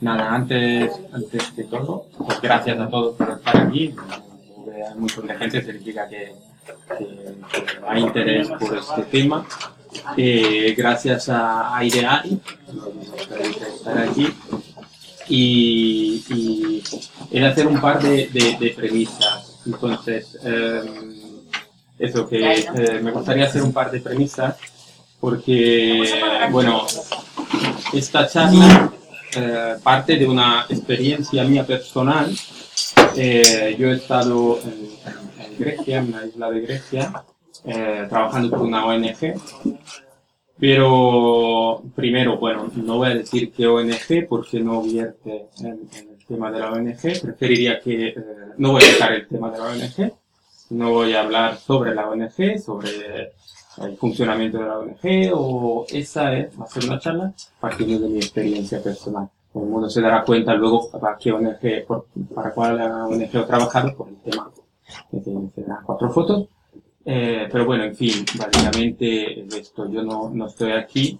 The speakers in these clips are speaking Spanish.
nada, antes, antes de todo, pues gracias a todos por estar aquí. Hay mucha gente, significa que, que, hay interés por este tema. Eh, gracias a Aireari, por estar aquí. Y, y era hacer un par de, de, premisas. Entonces, eh, eso que eh, me gustaría hacer un par de premisas porque, bueno, esta charla eh, parte de una experiencia mía personal. Eh, yo he estado en, Grecia, en la isla de Grecia, eh, trabajando por una ONG. Pero primero, bueno, no voy a decir qué ONG porque no vierte en, el tema de la ONG. Preferiría que no voy a tocar el tema de la ONG. No voy a hablar sobre la ONG, sobre el funcionamiento de la ONG o esa es, va a ser una charla partiendo de mi experiencia personal. Todo el mundo se dará cuenta luego para qué ONG, para cuál ONG he trabajado por el tema de, las cuatro fotos. Eh, pero bueno, en fin, básicamente esto, yo no, no estoy aquí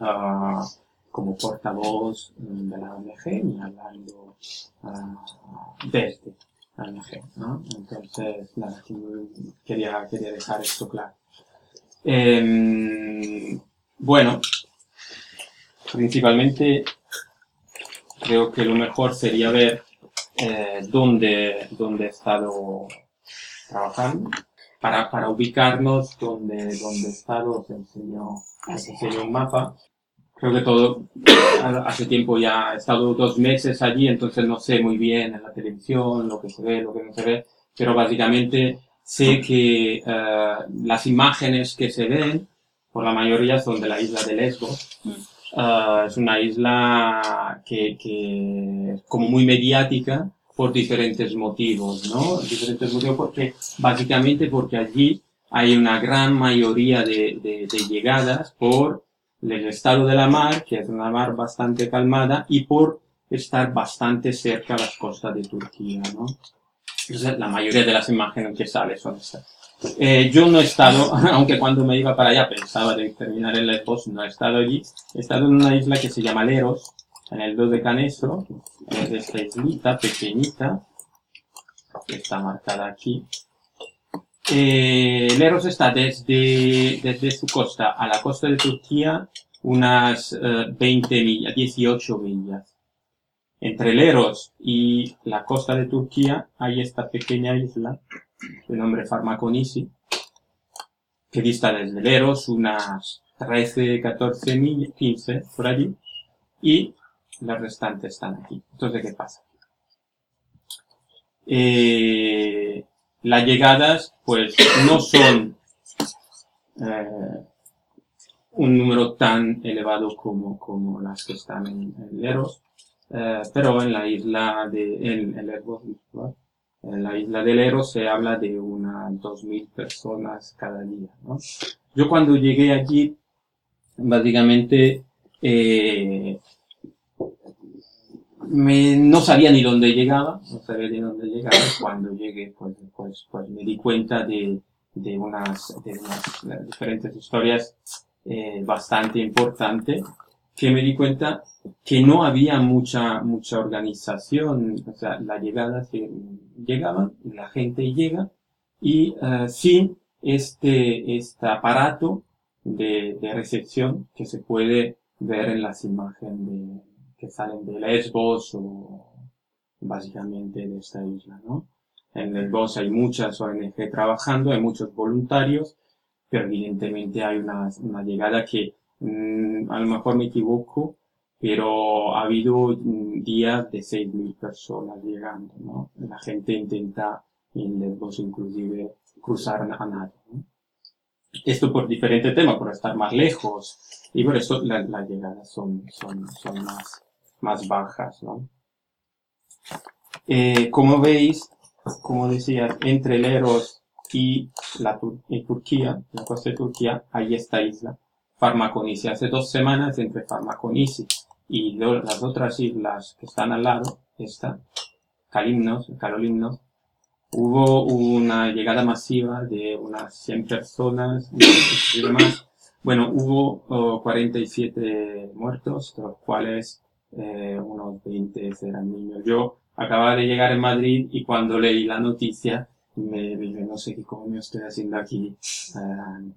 uh, como portavoz de la ONG ni hablando uh, desde la ONG, ¿no? Entonces, nada, quería, quería dejar esto claro. Eh, bueno, principalmente creo que lo mejor sería ver eh, dónde, dónde he estado trabajando. Para, para ubicarnos dónde, dónde he estado, os enseño, os enseño un mapa. Creo que todo, hace tiempo ya he estado dos meses allí, entonces no sé muy bien en la televisión lo que se ve, lo que no se ve, pero básicamente sé que eh, las imágenes que se ven, por la mayoría son de la isla de Lesbos. Eh, es una isla que, que, es como muy mediática por diferentes motivos, ¿no? Diferentes motivos porque, básicamente porque allí hay una gran mayoría de, de, de llegadas por el estado de la mar, que es una mar bastante calmada, y por estar bastante cerca a las costas de Turquía, ¿no? La mayoría de las imágenes que salen son estas. Eh, yo no he estado, aunque cuando me iba para allá pensaba de terminar en Lesbos, no he estado allí. He estado en una isla que se llama Leros, en el 2 de Canestro, es esta islita pequeñita, que está marcada aquí. Eh, Leros está desde, desde su costa a la costa de Turquía unas 20 eh, millas, 18 millas. Entre Leros y la costa de Turquía hay esta pequeña isla de nombre Farmaconisi, que dista desde Leros unas 13, 14 millas, 15 por allí, y las restantes están aquí. Entonces, ¿qué pasa? Eh, las llegadas, pues, no son eh, un número tan elevado como, como las que están en Leros, eh, pero en la isla de en, el en la isla del Ero se habla de unas 2.000 personas cada día. ¿no? Yo cuando llegué allí, básicamente, eh, me, no sabía ni dónde llegaba, no sabía ni dónde llegaba. Cuando llegué, pues, pues, pues me di cuenta de, de, unas, de unas diferentes historias eh, bastante importantes que me di cuenta que no había mucha, mucha organización, o sea, la llegada, que llegaban, la gente llega, y uh, sin este, este aparato de, de, recepción que se puede ver en las imágenes de, que salen de Lesbos o básicamente de esta isla, ¿no? En Lesbos hay muchas ONG trabajando, hay muchos voluntarios, pero evidentemente hay una, una llegada que Mm, a lo mejor me equivoco, pero ha habido mm, días de 6.000 personas llegando, ¿no? La gente intenta en Lesbos inclusive cruzar a nada, ¿no? Esto por diferentes temas, por estar más lejos, y por eso las llegadas son, son, son más, más bajas, ¿no? Eh, como veis, como decía, entre Leros y la y Turquía, la costa de Turquía, hay esta isla, Farmaconisi. Hace dos semanas entre Farmaconisi y las otras islas que están al lado, esta, Calimnos, Carolimnos, hubo una llegada masiva de unas 100 personas y demás. Bueno, hubo 47 muertos, de los cuales eh, unos 20 eran niños. Yo acababa de llegar en Madrid y cuando leí la noticia me dije, no sé qué coño estoy haciendo aquí, eh,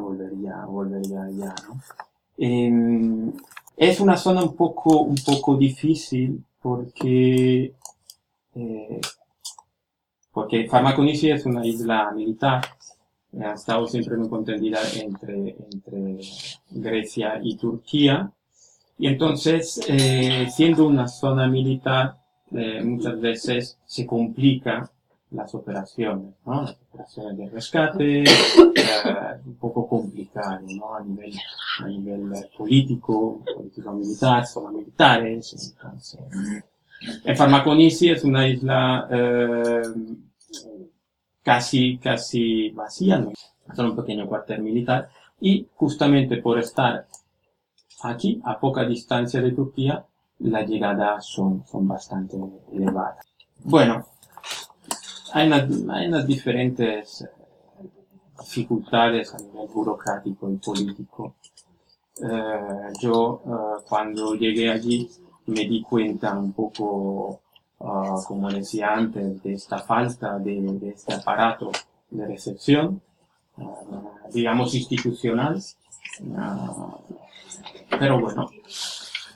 volvería, volvería ya, ¿no? Em, es una zona un poco, un poco difícil porque, eh, porque Farmaconisi es una isla militar, ha estado siempre muy contendida entre, entre Grecia y Turquía, y entonces, eh, siendo una zona militar, eh, muchas veces se complica las operaciones, ¿no? Las operaciones de rescate, eh, un poco complicado, ¿no? A nivel, a nivel eh, político, político militar, son militares, entonces. En Farmaconisi es una isla eh, casi, casi vacía, ¿no? Es un pequeño cuartel militar, y justamente por estar aquí, a poca distancia de Turquía, las llegadas son, son bastante elevadas. Bueno, hay unas, diferentes eh, dificultades a nivel burocrático y político. Eh, yo eh, cuando llegué allí me di cuenta un poco, como decía antes, de esta falta de, este aparato de recepción, digamos institucional. pero bueno,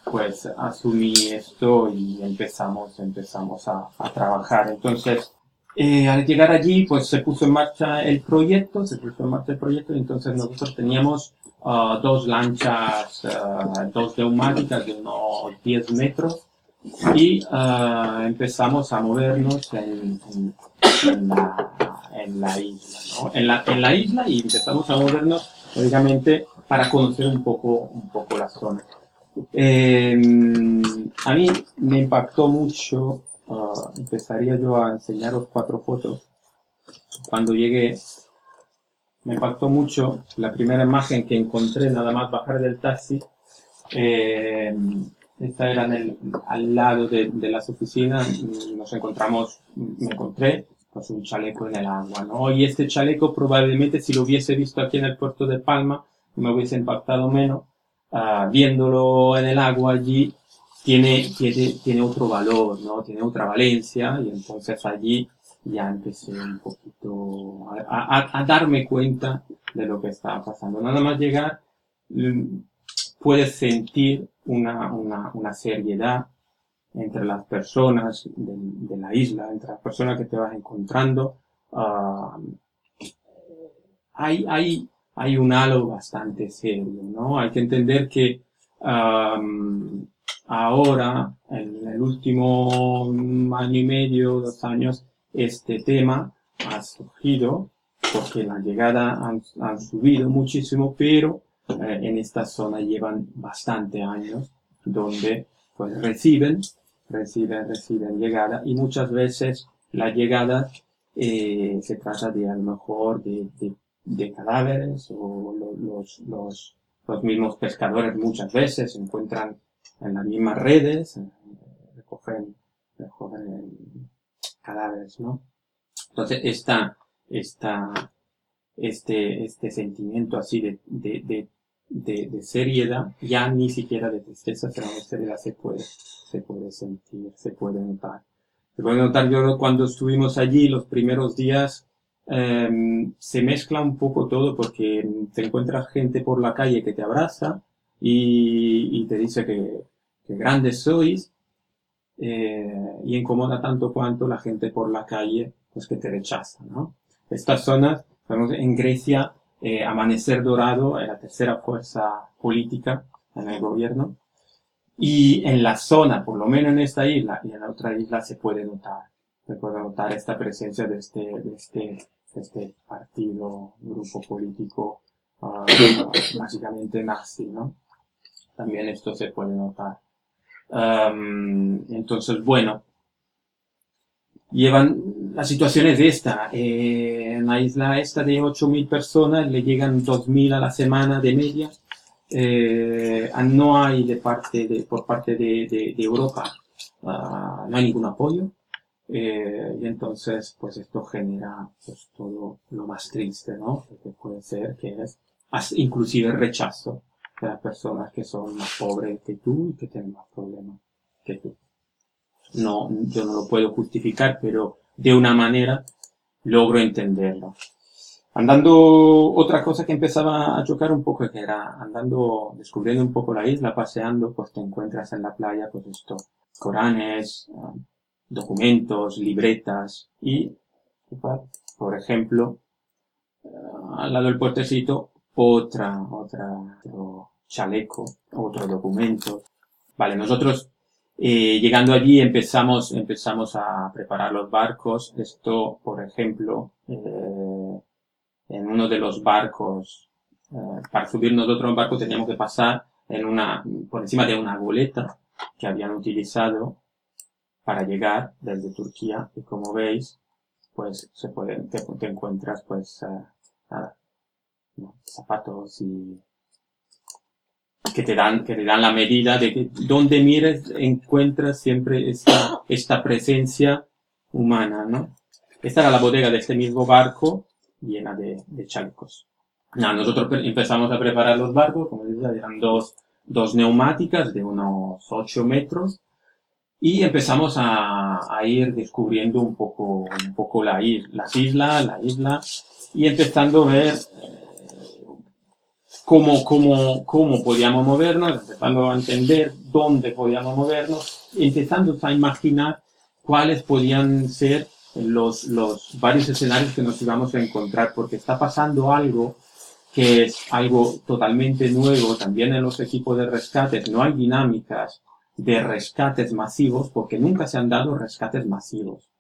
pues asumí esto y empezamos, empezamos a, a trabajar. Entonces, eh, al llegar allí, pues se puso en marcha el proyecto, se puso en marcha el proyecto y entonces nosotros teníamos uh, dos lanchas, uh, dos neumáticas de unos 10 metros y uh, empezamos a movernos en, en, en, la, en la, isla, ¿no? La, en la isla y empezamos a movernos, lógicamente, para conocer un poco, un poco la zona. Eh, a mí me impactó mucho uh, empezaría yo a enseñaros cuatro fotos. Cuando llegué, me impactó mucho la primera imagen que encontré nada más bajar del taxi. Eh, esta era en el, al lado de, de, las oficinas. Nos encontramos, me encontré pues un chaleco en el agua, ¿no? Y este chaleco probablemente si lo hubiese visto aquí en el puerto de Palma me hubiese impactado menos. Uh, viéndolo en el agua allí tiene, tiene, tiene otro valor, ¿no? Tiene otra valencia y entonces allí ya empecé un poquito a, a, darme cuenta de lo que estaba pasando. Nada más llegar, mm, puedes sentir una, una, una seriedad entre las personas de, la isla, entre las personas que te vas encontrando. Uh, hay, hay, un halo bastante serio, ¿no? Hay que entender que um, ahora, en el último año y medio, dos años, este tema ha surgido porque la llegada han, han subido muchísimo, pero eh, en esta zona llevan bastante años donde pues reciben, reciben, reciben llegada y muchas veces la llegada eh, se trata de a lo mejor de, de, de cadáveres o los, los, los mismos pescadores muchas veces encuentran en las mismas redes, recogen, recogen cadáveres, ¿no? Entonces, esta, esta, este, este sentimiento así de, de, de, de, de seriedad, ya ni siquiera de tristeza, pero de seriedad se puede, se puede sentir, se puede notar. Se puede notar, yo cuando estuvimos allí los primeros días, eh, se mezcla un poco todo porque te encuentras gente por la calle que te abraza, y, y te dice que, que grandes sois eh, y incomoda tanto cuanto la gente por la calle pues que te rechaza, ¿no? Estas zonas, en Grecia, eh, Amanecer Dorado es la tercera fuerza política en el gobierno y en la zona, por lo menos en esta isla y en la otra isla se puede notar, se puede notar esta presencia de este, de este, de este partido, grupo político, uh, básicamente nazi, ¿no? También esto se puede notar. Entonces, bueno, llevan, la situación es esta, eh, en la isla esta de 8.000 personas le llegan 2.000 a la semana de media, eh, no hay de parte de, por parte de, de, Europa, uh, no hay ningún apoyo, eh, y entonces pues esto genera pues todo lo más triste, ¿no? Que puede ser que es inclusive rechazo de las personas que son más pobres que tú y que tienen más problemas que tú. No, yo no lo puedo justificar, pero de una manera logro entenderlo. Andando, otra cosa que empezaba a chocar un poco, que era andando, descubriendo un poco la isla, paseando, pues te encuentras en la playa, pues esto, coranes, ah, documentos, libretas y, por ejemplo, ah, al lado del puertecito, otra, otra, otro chaleco, otro documento. Vale, nosotros eh, llegando allí empezamos, empezamos a preparar los barcos. Esto, por ejemplo, eh, en uno de los barcos, eh, para subirnos de otro barco teníamos que pasar en una, por encima de una goleta que habían utilizado para llegar desde Turquía y como veis, pues se puede, te, encuentras pues eh, nada, zapatos y que te dan, que te dan la medida de que donde mires encuentras siempre esta, esta presencia humana, ¿no? Esta era la bodega de este mismo barco llena de, de chalecos. nosotros empezamos a preparar los barcos, como decía, eran dos, dos neumáticas de unos 8 metros y empezamos a, a, ir descubriendo un poco, un poco la, las islas, la isla y empezando a ver cómo, cómo, cómo podíamos movernos, empezando a entender dónde podíamos movernos, empezando a imaginar cuáles podían ser los, los varios escenarios que nos íbamos a encontrar, porque está pasando algo que es algo totalmente nuevo también en los equipos de rescates. No hay dinámicas de rescates masivos porque nunca se han dado rescates masivos.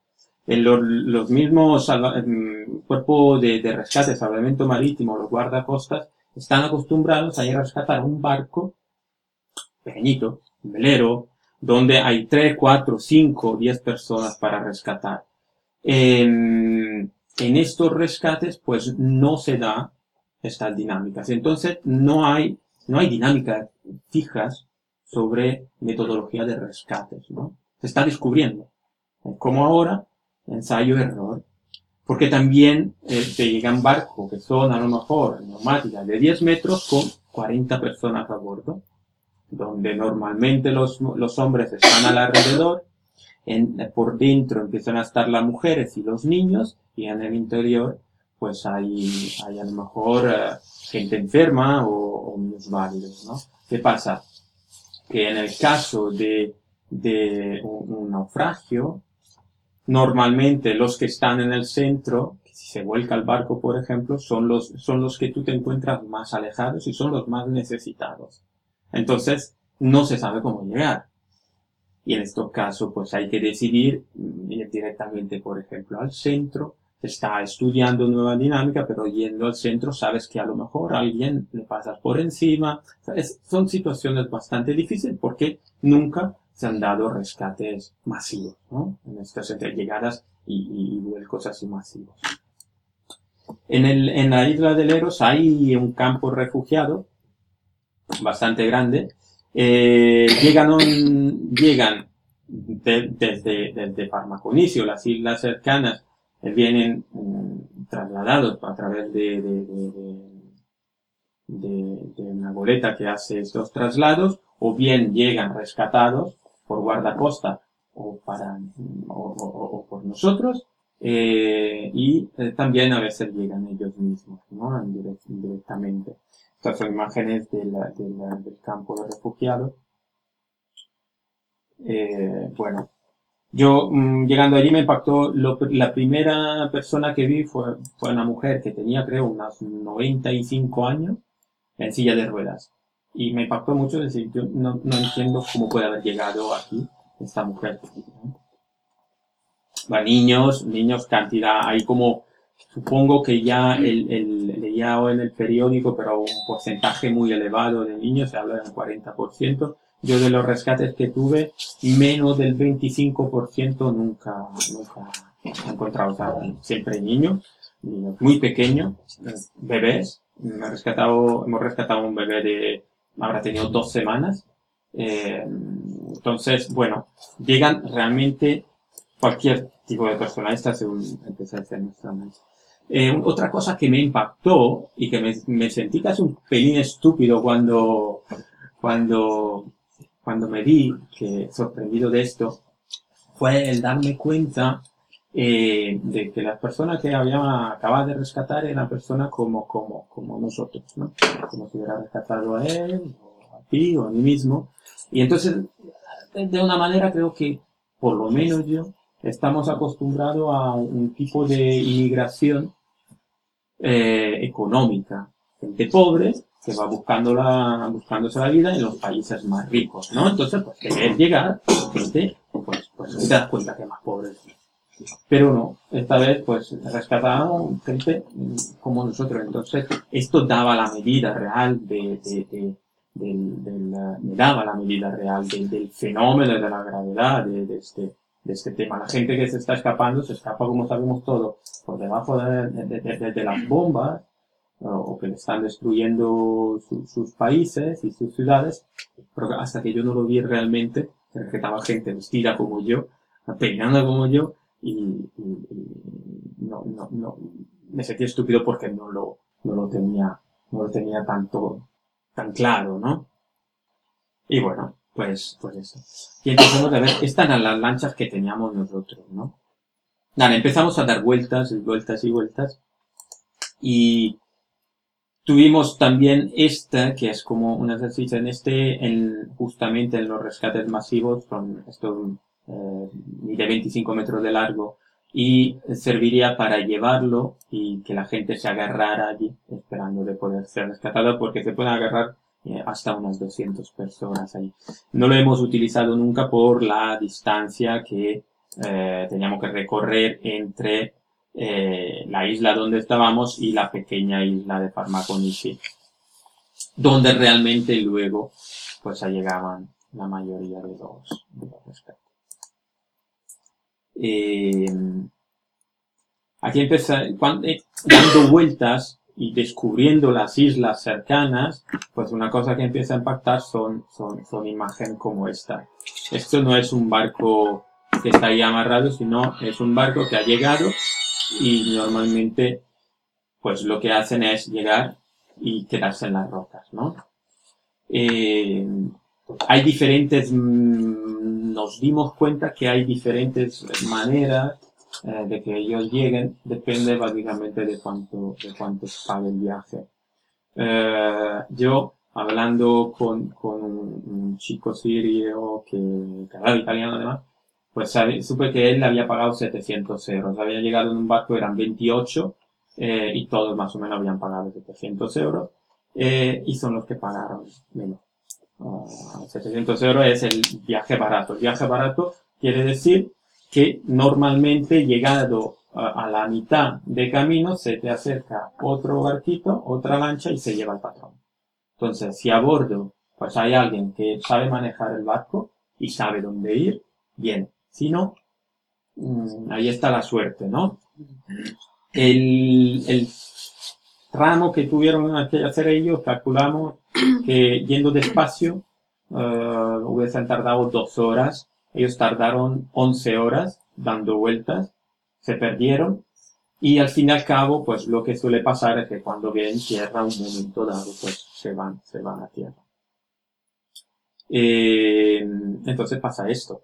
En los, los mismos cuerpos de, de rescate, salvamento marítimo, los guardacostas, están acostumbrados a ir a rescatar un barco pequeñito, un velero, donde hay 3, 4, 5, 10 personas para rescatar. En, en estos rescates, pues no se da estas dinámicas. Entonces, no hay, no hay dinámicas fijas sobre metodología de rescates, ¿no? Se está descubriendo. Como ahora, ensayo-error. Porque también eh, te llegan barcos que son a lo mejor neumáticas de 10 metros con 40 personas a bordo, donde normalmente los, los hombres están al alrededor en, por dentro empiezan a estar las mujeres y los niños y en el interior pues hay, hay a lo mejor eh, gente enferma o, o válidos, ¿no? ¿Qué pasa? Que en el caso de, de un, un, naufragio, normalmente los que están en el centro, si se vuelca el barco, por ejemplo, son los, son los que tú te encuentras más alejados y son los más necesitados. Entonces, no se sabe cómo llegar. Y en estos casos, pues hay que decidir mm, ir directamente, por ejemplo, al centro. Está estudiando nueva dinámica, pero yendo al centro sabes que a lo mejor a alguien le pasas por encima. son situaciones bastante difíciles porque nunca se han dado rescates masivos, ¿no? En estas llegadas y, y vuelcos así masivos. En, el, en la isla de Leros hay un campo refugiado bastante grande eh, llegan, llegan desde, desde Farmaconicio, las islas cercanas, eh, vienen mm, trasladados a través de, de, de, una goleta que hace estos traslados, o bien llegan rescatados por guardacosta o para o, por nosotros, eh, y también a veces llegan ellos mismos, ¿no? directamente. Estas son imágenes del campo de refugiados. Eh, bueno, yo mm, llegando allí me impactó, la primera persona que vi fue, fue una mujer que tenía creo unos 95 años en silla de ruedas. Y me impactó mucho decir, yo no, no entiendo cómo puede haber llegado aquí esta mujer. Va, niños, niños, cantidad, hay como Supongo que ya el, el, leía en el periódico, pero un porcentaje muy elevado de niños, se habla del 40%. Yo de los rescates que tuve, menos del 25% nunca, nunca he encontrado, siempre niños, niños muy pequeños, bebés. Me rescatado, hemos rescatado un bebé de, habrá tenido dos semanas. Eh, entonces, bueno, llegan realmente cualquier tipo de persona. Esta según empecé a hacer nuestra Eh, otra cosa que me impactó y que me, me, sentí casi un pelín estúpido cuando, cuando, cuando me vi, que sorprendido de esto, fue el darme cuenta eh, de que las personas que había acabado de rescatar eran personas como, como, como nosotros, ¿no? Como si hubiera rescatado a él, o a ti, o a mí mismo. Y entonces, de una manera creo que, por lo menos yo, estamos acostumbrados a un tipo de inmigración eh, económica. Gente pobre que va buscando la, buscándose la vida en los países más ricos, ¿no? Entonces, pues querer llegar, gente, pues, pues te das cuenta que más pobre Pero no, esta vez, pues, rescataron gente como nosotros. Entonces, esto daba la medida real de, de, de del, del, me daba la medida real del, fenómeno de la gravedad de, este, de este tema. La gente que se está escapando se escapa, como sabemos todo, por debajo de, de las bombas o que le están destruyendo sus países y sus ciudades, hasta que yo no lo vi realmente, estaba gente vestida como yo, peinando como yo, y, no, no, no, me sentí estúpido porque no lo, no lo tenía, no lo tenía tanto, tan claro, ¿no? Y bueno, pues, pues eso. Y empezamos a ver, estas eran las lanchas que teníamos nosotros, ¿no? Nada, empezamos a dar vueltas y vueltas y vueltas. Y tuvimos también esta, que es como un ejercicio en este, en, justamente en los rescates masivos, son esto eh, de 25 metros de largo, y serviría para llevarlo y que la gente se agarrara allí esperando de poder ser rescatado porque se pueden agarrar eh, hasta unas 200 personas ahí. No lo hemos utilizado nunca por la distancia que eh, teníamos que recorrer entre la isla donde estábamos y la pequeña isla de Farmaconici, donde realmente luego pues llegaban la mayoría de los, de los eh, aquí empieza, cuando, dando vueltas y descubriendo las islas cercanas, pues una cosa que empieza a impactar son, son, son imágenes como esta. Esto no es un barco que está ahí amarrado, sino es un barco que ha llegado y normalmente pues lo que hacen es llegar y quedarse en las rocas, ¿no? Eh, hay diferentes, mm, nos dimos cuenta que hay diferentes maneras eh, de que ellos lleguen depende básicamente de cuánto, de cuánto pague el viaje. Eh, yo, hablando con, con un, chico sirio que, que hablaba italiano además, pues supe que él había pagado 700 euros. Había llegado en un barco, eran 28, eh, y todos más o menos habían pagado 700 euros, y son los que pagaron menos. 700 ah, euros es el viaje barato. El viaje barato quiere decir que normalmente llegado a, la mitad de camino se te acerca otro barquito, otra lancha y se lleva el patrón. Entonces, si a bordo pues hay alguien que sabe manejar el barco y sabe dónde ir, bien. Si no, mm, ahí está la suerte, ¿no? El tramo que tuvieron que hacer ellos, calculamos que yendo despacio, uh, hubiesen tardado dos horas ellos tardaron 11 horas dando vueltas, se perdieron y al fin y al cabo, pues lo que suele pasar es que cuando ven tierra un momento dado, pues se van, se van a tierra. Eh, entonces pasa esto.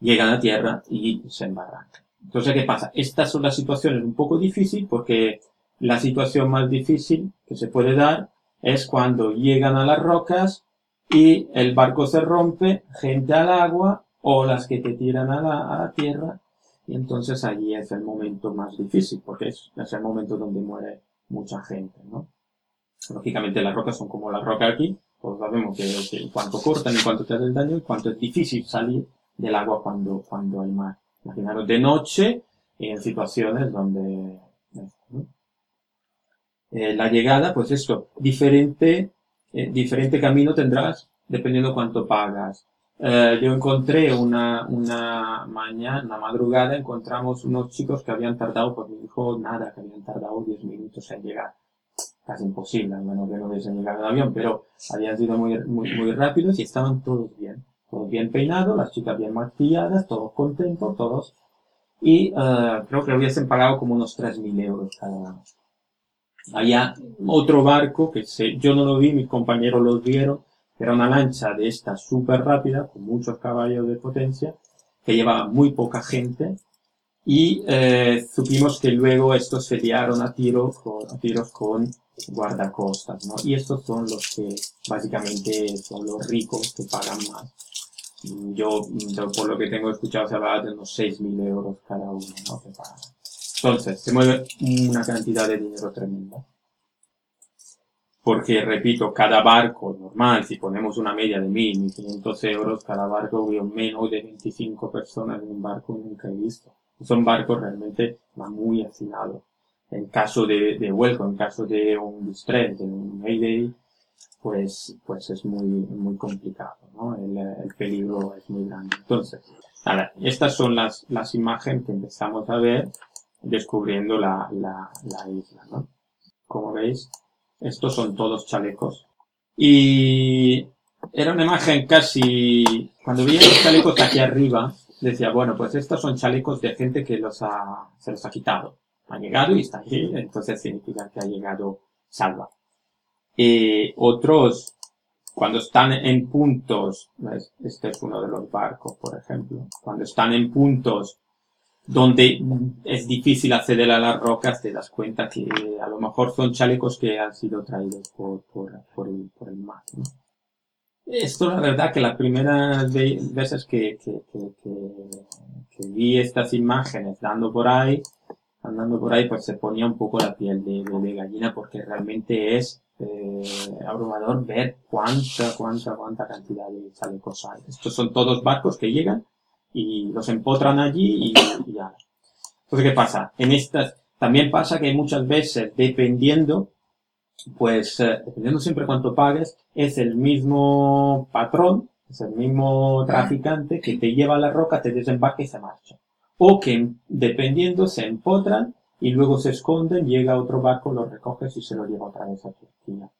Llegan a tierra y se embarran. Entonces, ¿qué pasa? Estas son las situaciones un poco difíciles porque la situación más difícil que se puede dar es cuando llegan a las rocas y el barco se rompe, gente al agua o las que te tiran a la, tierra y entonces allí es el momento más difícil porque es, es, el momento donde muere mucha gente, ¿no? Lógicamente las rocas son como las rocas aquí, pues sabemos que, que cuánto cortan y cuánto te hace daño y cuánto es difícil salir del agua cuando, cuando hay mar. Imaginaros de noche en situaciones donde eh, la llegada, pues eso, diferente, eh, diferente camino tendrás dependiendo cuánto pagas. Eh, yo encontré una, una mañana, una madrugada, encontramos unos chicos que habían tardado, pues me dijo nada, que habían tardado 10 minutos en llegar. Casi imposible, al menos que no hubiesen llegado en avión, pero habían sido muy, muy, muy rápidos y estaban todos bien. Todos bien peinados, las chicas bien maquilladas, todos contentos, todos y creo que hubiesen pagado como unos 3.000 euros cada. Había otro barco que se, yo no lo vi, mis compañeros los vieron, era una lancha de esta súper rápida, con muchos caballos de potencia, que llevaba muy poca gente, y eh, supimos que luego estos se liaron a, tiro, con, a tiros con guardacostas, ¿no? Y estos son los que básicamente son los ricos que pagan más. Yo, por lo que tengo escuchado, se habla de unos 6.000 euros cada uno, ¿no? Que pagan. Entonces, se mueve una cantidad de dinero tremenda. Porque, repito, cada barco normal, si ponemos una media de 1.000, 1.500 euros, cada barco veo menos de 25 personas en un barco nunca he visto. Son barcos realmente muy afinados. En caso de, de vuelco, en caso de un distress, de un mayday, pues, pues es muy, muy complicado, ¿no? El, el peligro es muy grande. Entonces, nada, estas son las, las imágenes que empezamos a ver descubriendo la, la, la isla, ¿no? Como veis, estos son todos chalecos. Y era una imagen casi, cuando veía los chalecos aquí arriba, decía, bueno, pues estos son chalecos de gente que los ha, se los ha quitado. Ha llegado y está aquí, entonces significa que ha llegado salva. Y otros, cuando están en puntos, este es uno de los barcos, por ejemplo, cuando están en puntos donde es difícil acceder a las rocas, te das cuenta que a lo mejor son chalecos que han sido traídos por, el, por mar. ¿no? Esto, la verdad, que las primeras veces que, vi estas imágenes dando por ahí, andando por ahí, pues se ponía un poco la piel de, de, gallina porque realmente es eh, abrumador ver cuánta, cuánta, cuánta cantidad de chalecos hay. Estos son todos barcos que llegan y los empotran allí y, ya. Entonces, ¿qué pasa? En estas, también pasa que muchas veces, dependiendo, pues, eh, dependiendo siempre cuánto pagues, es el mismo patrón, es el mismo traficante que te lleva a la roca, te desembarca y se marcha. O que, dependiendo, se empotran y luego se esconden, llega otro barco, lo recoges y se lo lleva otra vez a Turquía.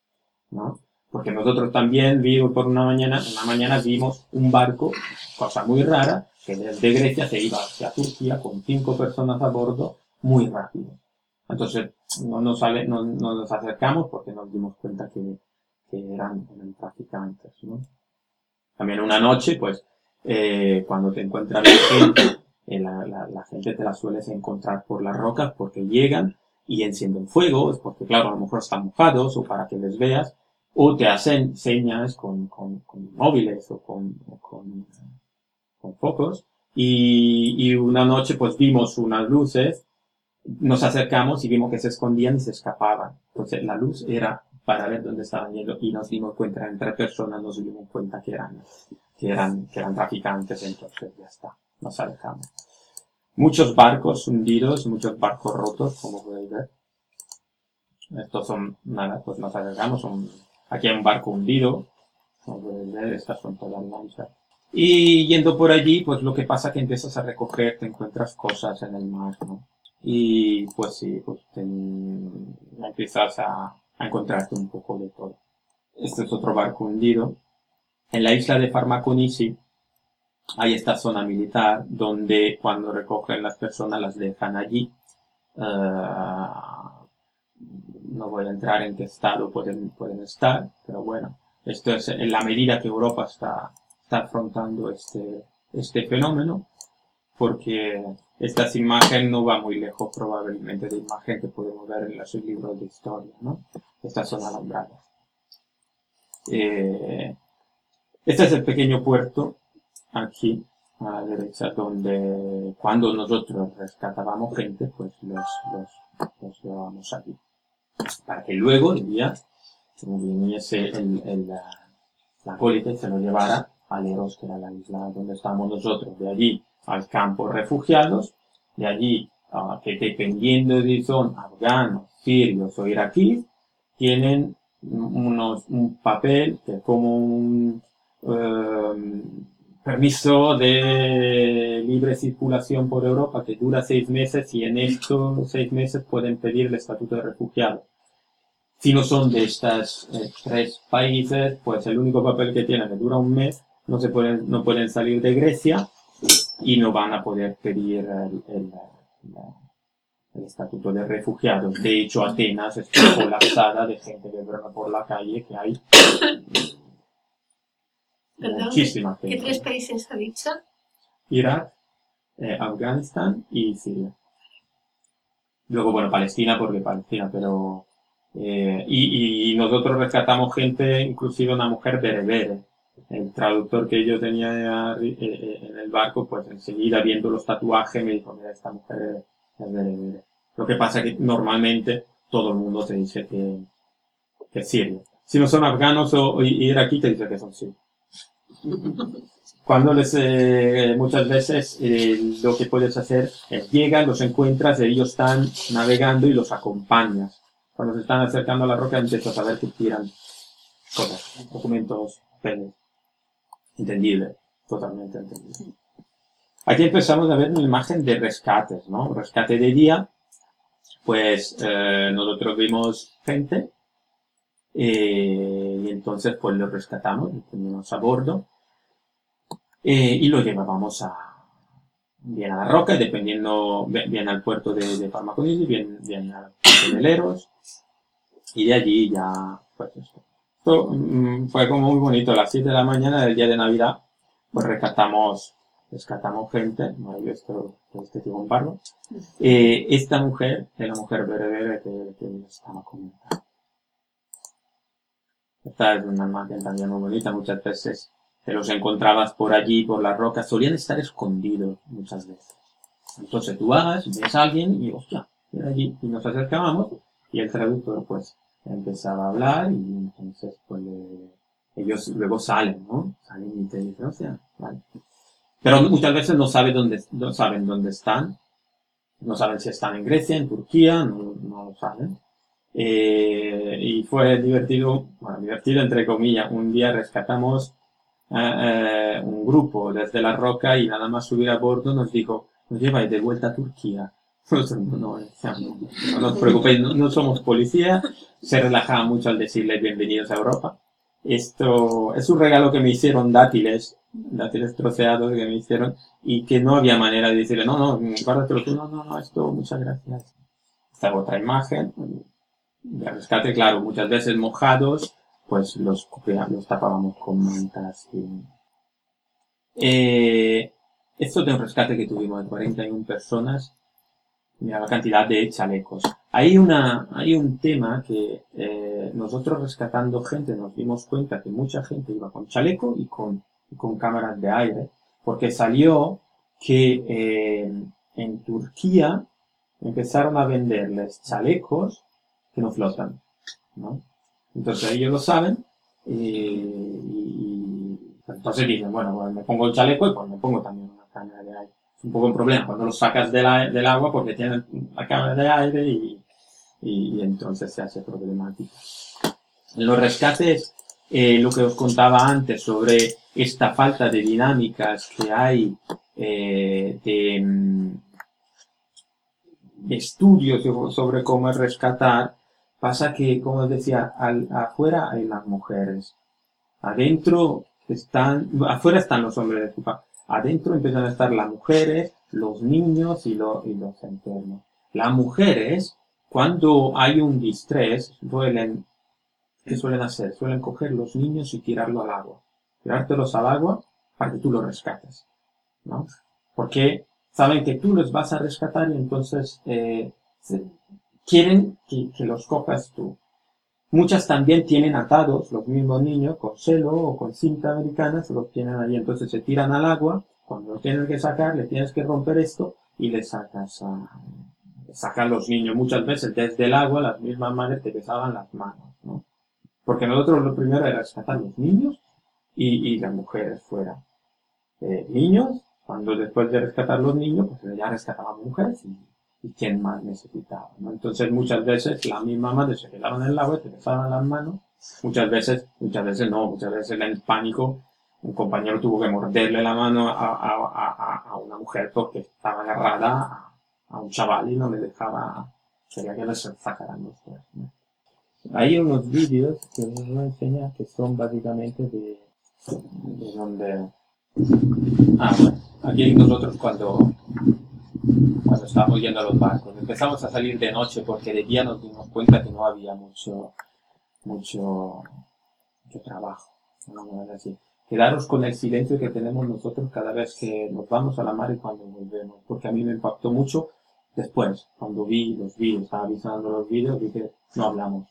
¿No? Porque nosotros también vimos por una mañana, una mañana vimos un barco, cosa muy rara, que desde Grecia se iba hacia Turquía con cinco personas a bordo muy rápido. Entonces no nos, sale, no, nos acercamos porque nos dimos cuenta que, eran, eran, traficantes. ¿no? También una noche, pues, eh, cuando te encuentras gente, eh, la, la, la, gente te la sueles encontrar por las rocas porque llegan y encienden fuego, es porque claro, a lo mejor están mojados o para que les veas, o te hacen señas con, con, móviles o con, con focos, y, una noche pues vimos unas luces, nos acercamos y vimos que se escondían y se escapaban. Entonces la luz era para ver dónde estaban yendo y nos dimos cuenta, entre personas nos dimos cuenta que eran, que eran, que eran traficantes, entonces ya está, nos alejamos. Muchos barcos hundidos, muchos barcos rotos, como podéis ver. Estos son, nada, pues nos acercamos, son, aquí hay un barco hundido, como podéis ver, estas son todas lanchas. Y yendo por allí, pues lo que pasa es que empiezas a recoger, te encuentras cosas en el mar, ¿no? Y pues sí, pues te, empiezas a, a encontrarte un poco de todo. Este es otro barco hundido. En la isla de Farmaconisi hay esta zona militar donde cuando recogen las personas las dejan allí. Uh, no voy a entrar en qué estado pueden, pueden estar, pero bueno, esto es en la medida que Europa está está afrontando este, este fenómeno, porque esta imagen no va muy lejos probablemente de imagen que podemos ver en los libros de historia, ¿no? Estas son alambradas. Eh, este es el pequeño puerto, aquí, a la derecha, donde cuando nosotros rescatábamos gente, pues los, los, los llevábamos aquí. Para que luego, el día, viniese el, el, la, la se lo llevara Aleros, que era la isla donde estamos nosotros, de allí al campo refugiados, de allí uh, que dependiendo de son afganos, sirios o iraquíes, tienen unos, un papel que es como un um, permiso de libre circulación por Europa que dura seis meses y en estos seis meses pueden pedir el estatuto de refugiado. Si no son de estos eh, tres países, pues el único papel que tienen que dura un mes no se pueden, no pueden salir de Grecia y no van a poder pedir el, estatuto de refugiados. De hecho, Atenas está colapsada de gente que duerme por la calle, que hay Perdón, muchísima ¿Qué tres países ha dicho? Irak, eh, Afganistán y Siria. Luego, bueno, Palestina, porque Palestina, pero... eh, y, y nosotros rescatamos gente, inclusive una mujer berebere. El traductor que yo tenía eh, en el barco, pues enseguida viendo los tatuajes me dijo, mira, esta mujer es berebere. Lo que pasa que normalmente todo el mundo te dice que, que es sirio. Si no son afganos o o iraquíes, te dice que son sirios. Cuando les, eh, muchas veces eh, lo que puedes hacer es llegan, los encuentras, ellos están navegando y los acompañas. Cuando se están acercando a la roca empiezas a ver que tiran cosas, documentos, papeles. Entendible, totalmente entendible. Aquí empezamos a ver una imagen de rescates, ¿no? Rescate de día, pues eh, nosotros vimos gente eh, y entonces pues lo rescatamos, lo teníamos a bordo eh, y lo llevábamos a bien a la roca, dependiendo bien, bien al puerto de, de Farmaconisi, bien, bien al puerto de Leros y de allí ya pues esto. Esto, mm, fue como muy bonito, a las 7 de la mañana del día de Navidad pues rescatamos rescatamos gente, no hay esto, este tipo un barro. Eh, esta mujer es la mujer berebere que, que estaba comentando. Esta es una imagen también muy bonita, muchas veces te los encontrabas por allí, por las rocas, solían estar escondidos muchas veces. Entonces tú vas, ves a alguien y, hostia, mira allí, y nos acercábamos, y el traductor pues empezaba a hablar, y entonces pues ellos luego salen, ¿no? Salen y te dicen, hostia, vale. Pero muchas veces no saben dónde, no saben dónde están, no saben si están en Grecia, en Turquía, no, no lo saben. Eh, y fue divertido, bueno, divertido entre comillas, un día rescatamos eh, un grupo desde la roca y nada más subir a bordo nos dijo, nos lleváis de vuelta a Turquía. Nosotros, no, no, no, no os preocupéis, no, no somos policía, se relajaba mucho al decirles bienvenidos a Europa. Esto es un regalo que me hicieron dátiles, dátiles troceados que me hicieron y que no había manera de decirle, no, no, guárdatelo tú, no, no, no, esto, muchas gracias. Esta otra imagen, de rescate, claro, muchas veces mojados, pues los, los tapábamos con mantas. Y... Eh, esto de un rescate que tuvimos de 41 personas, mira la cantidad de chalecos. Hay una, hay un tema que eh, nosotros rescatando gente nos dimos cuenta que mucha gente iba con chaleco y con, y con cámaras de aire, porque salió que eh, en Turquía empezaron a venderles chalecos que no flotan, ¿no? Entonces ellos lo saben y, entonces dicen, bueno, pues me pongo el chaleco y pues me pongo también una cámara de aire. Es un poco un problema cuando lo sacas del agua porque tienen la cámara de aire y, y, entonces se hace problemático. En los rescates, eh, lo que os contaba antes sobre esta falta de dinámicas que hay eh, de, mm, de estudios so- sobre cómo es rescatar, pasa que, como decía, afuera hay las mujeres, adentro están, afuera están los hombres, disculpa, adentro empiezan a estar las mujeres, los niños y, y los enfermos. Las mujeres, cuando hay un distrés, suelen, ¿qué suelen hacer? Suelen coger los niños y tirarlo al agua. Tirártelos al agua para que tú los rescates, ¿no? Porque saben que tú los vas a rescatar y entonces eh, quieren que, que los cojas tú. Muchas también tienen atados los mismos niños con celo o con cinta americana, se los tienen ahí, entonces se tiran al agua, cuando lo tienes que sacar, le tienes que romper esto y le sacas a, sacan los niños muchas veces desde el agua, las mismas madres te besaban las manos, ¿no? Porque nosotros lo primero era rescatar los niños y, y las mujeres fuera. Eh, niños, cuando después de rescatar los niños, pues ya rescatábamos mujeres y, y quién más necesitaba, ¿no? Entonces muchas veces la misma madre se quedaba en el agua y te besaban las manos, muchas veces, muchas veces no, muchas veces en pánico un compañero tuvo que morderle la mano a, a, a, a- una mujer porque estaba agarrada a, un chaval y no le dejaba, quería que le sacaran los pies, ¿no? Hay unos vídeos que os voy a enseñar que son básicamente de, de donde... Ah, bueno. aquí nosotros cuando, cuando estábamos yendo a los barcos, empezamos a salir de noche porque de día nos dimos cuenta que no había mucho, mucho, mucho trabajo. ¿no? Así. Quedaros con el silencio que tenemos nosotros cada vez que nos vamos a la mar y cuando volvemos, porque a mí me impactó mucho después, cuando vi los vídeos, estaba avisando los vídeos, dije, no hablamos,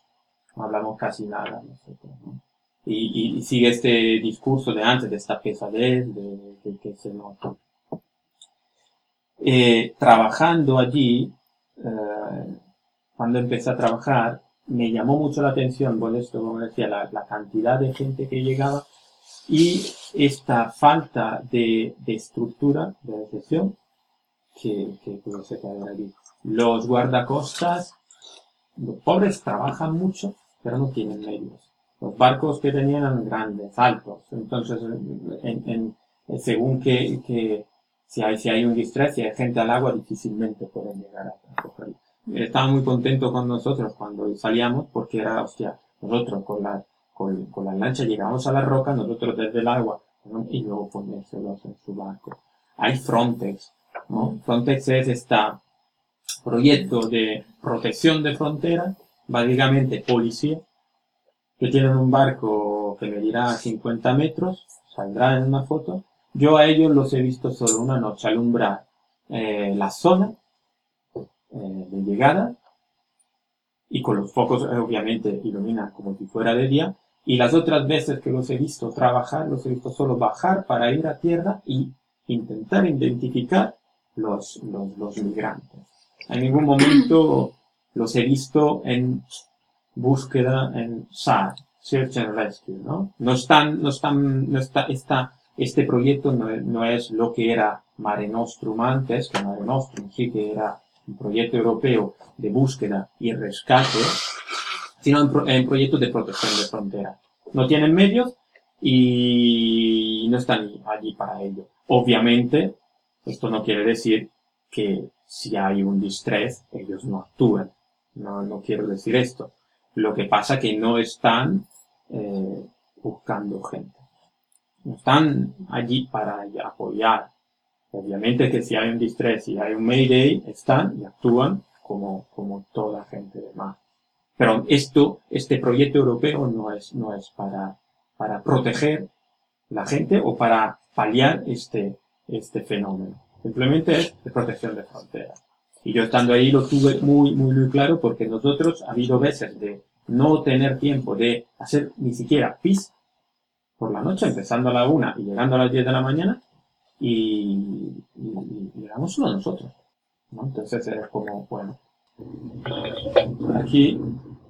no hablamos casi nada nosotros, ¿no? y, y, sigue este discurso de antes, de esta pesadez, de, que se nota. Eh, trabajando allí, eh, cuando empecé a trabajar, me llamó mucho la atención, por esto, como decía, la, la cantidad de gente que llegaba y esta falta de, de estructura de recepción que, que puede ser allí. Los guardacostas, los pobres trabajan mucho, pero no tienen medios los barcos que tenían eran grandes, altos. Entonces, en, según que, que, si hay, si hay un distrés, si hay gente al agua, difícilmente pueden llegar a, cogerlo. Estaban muy contentos con nosotros cuando salíamos porque era, hostia, nosotros con la, con, con la lancha llegamos a la roca, nosotros desde el agua, y luego ponérselos en su barco. Hay Frontex, ¿no? Frontex es este proyecto de protección de frontera, básicamente policía, que tienen un barco que medirá 50 metros, saldrá en una foto. Yo a ellos los he visto solo una noche alumbrar eh, la zona eh, de llegada y con los focos eh, obviamente iluminan como si fuera de día y las otras veces que los he visto trabajar los he visto solo bajar para ir a tierra y intentar identificar los, los, los migrantes. En ningún momento los he visto en búsqueda en SAR, Search and Rescue, ¿no? No están, no están, no está, está, este proyecto no, no, es lo que era Mare Nostrum antes, que Mare Nostrum sí que era un proyecto europeo de búsqueda y rescate, sino un, un proyecto de protección de frontera. No tienen medios y no están allí para ello. Obviamente, esto no quiere decir que si hay un distress, ellos no actúan. No, no quiero decir esto. Lo que pasa que no están eh, buscando gente. No están allí para apoyar. Obviamente que si hay un distress y hay un mayday, están y actúan como, como toda gente demás. Pero esto, este proyecto europeo no es, no es para, para proteger la gente o para paliar este, este fenómeno. Simplemente es de protección de fronteras. Y yo estando ahí lo tuve muy, muy, muy claro porque nosotros ha habido veces de no tener tiempo de hacer ni siquiera pis por la noche, empezando a la una y llegando a las 10 de la mañana, y, llegamos solo nosotros. ¿no? Entonces es como, bueno, aquí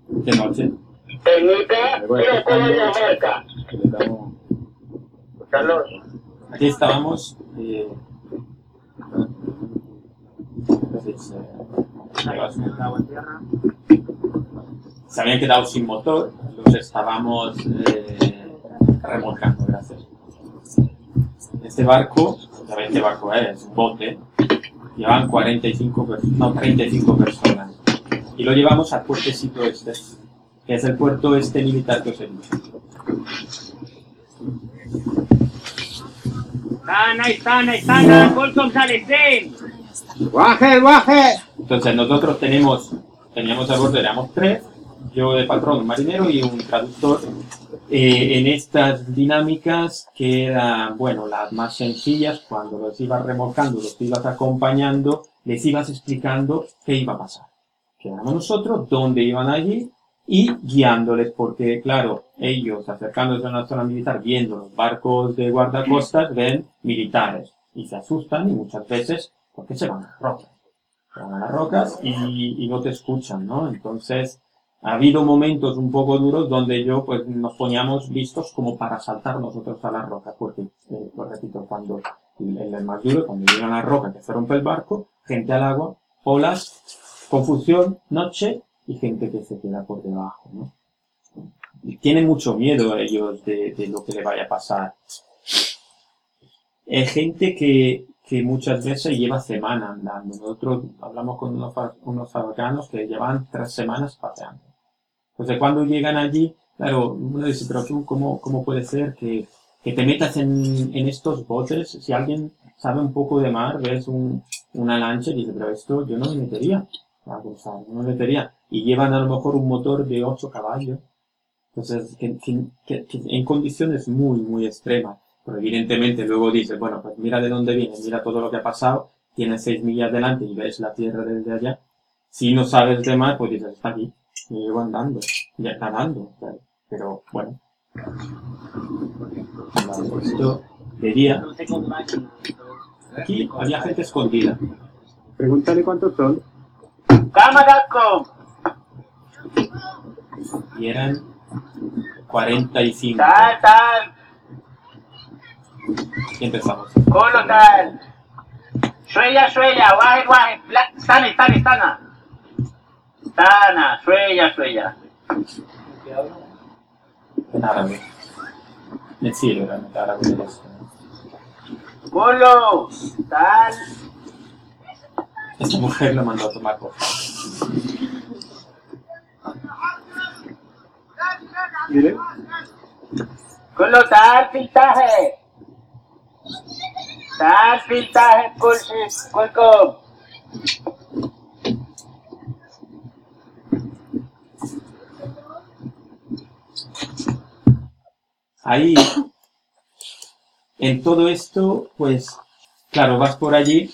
de noche. Aquí estábamos. Eh, se habían quedado sin motor, los estábamos eh, remolcando, gracias. Este barco, ¿sabéis qué barco es? Un bote. Llevan 45, no, 35 personas. Y lo llevamos al puertecito este, que es el puerto este militar que os he dicho. ahí están, ahí están, ¡Guaje, guaje! Entonces nosotros tenemos, teníamos a bordo, éramos tres, yo de patrón, un marinero y un traductor, eh, en estas dinámicas que eran, bueno, las más sencillas, cuando los ibas remolcando, los ibas acompañando, les ibas explicando qué iba a pasar. Que éramos nosotros, dónde iban allí y guiándoles, porque claro, ellos acercándose a una zona militar, viendo los barcos de guardacostas, ven militares y se asustan y muchas veces porque se van a las rocas. Se van a las rocas y, y no te escuchan, ¿no? Entonces, ha habido momentos un poco duros donde yo pues nos poníamos listos como para saltar nosotros a la roca, porque, eh, repito, cuando el, más duro, cuando llega a la roca que se rompe el barco, gente al agua, olas, confusión, noche y gente que se queda por debajo, ¿no? Y tienen mucho miedo ellos de, lo que le vaya a pasar. Hay gente que, que muchas veces lleva semanas andando. Nosotros hablamos con unos, unos afganos que llevan tres semanas paseando. Entonces, cuando llegan allí, claro, uno dice, pero tú, ¿cómo, cómo puede ser que, que te metas en, en estos botes? Si alguien sabe un poco de mar, ves un, una lancha y dices, pero esto yo no me metería a cruzar, no me metería. Y llevan a lo mejor un motor de 8 caballos. Entonces, que, que- en condiciones muy, muy extremas. Pero evidentemente luego dices, bueno, pues mira de dónde viene, mira todo lo que ha pasado, tienes 6 millas delante y ves la tierra desde allá. Si no sabes de mar, pues dices, está aquí, me llevo andando, ya nadando. claro. Pero bueno. Vale, esto de día. Aquí había gente escondida. Pregúntale cuántos son. Cámara con. Y eran 45. Tal, tal. Y empezamos. Colo tal. Sueya, sueya. Guaje, guaje. Sana, sana, sana. Sana, sueya, sueya. En árabe. En sirio, realmente, árabe de los- Colo. Tal. Esta mujer lo mandó a tomar por Dile. Colo tal, filtaje. Tal, filtaje, pulsi, Ahí, en todo esto, pues, claro, vas por allí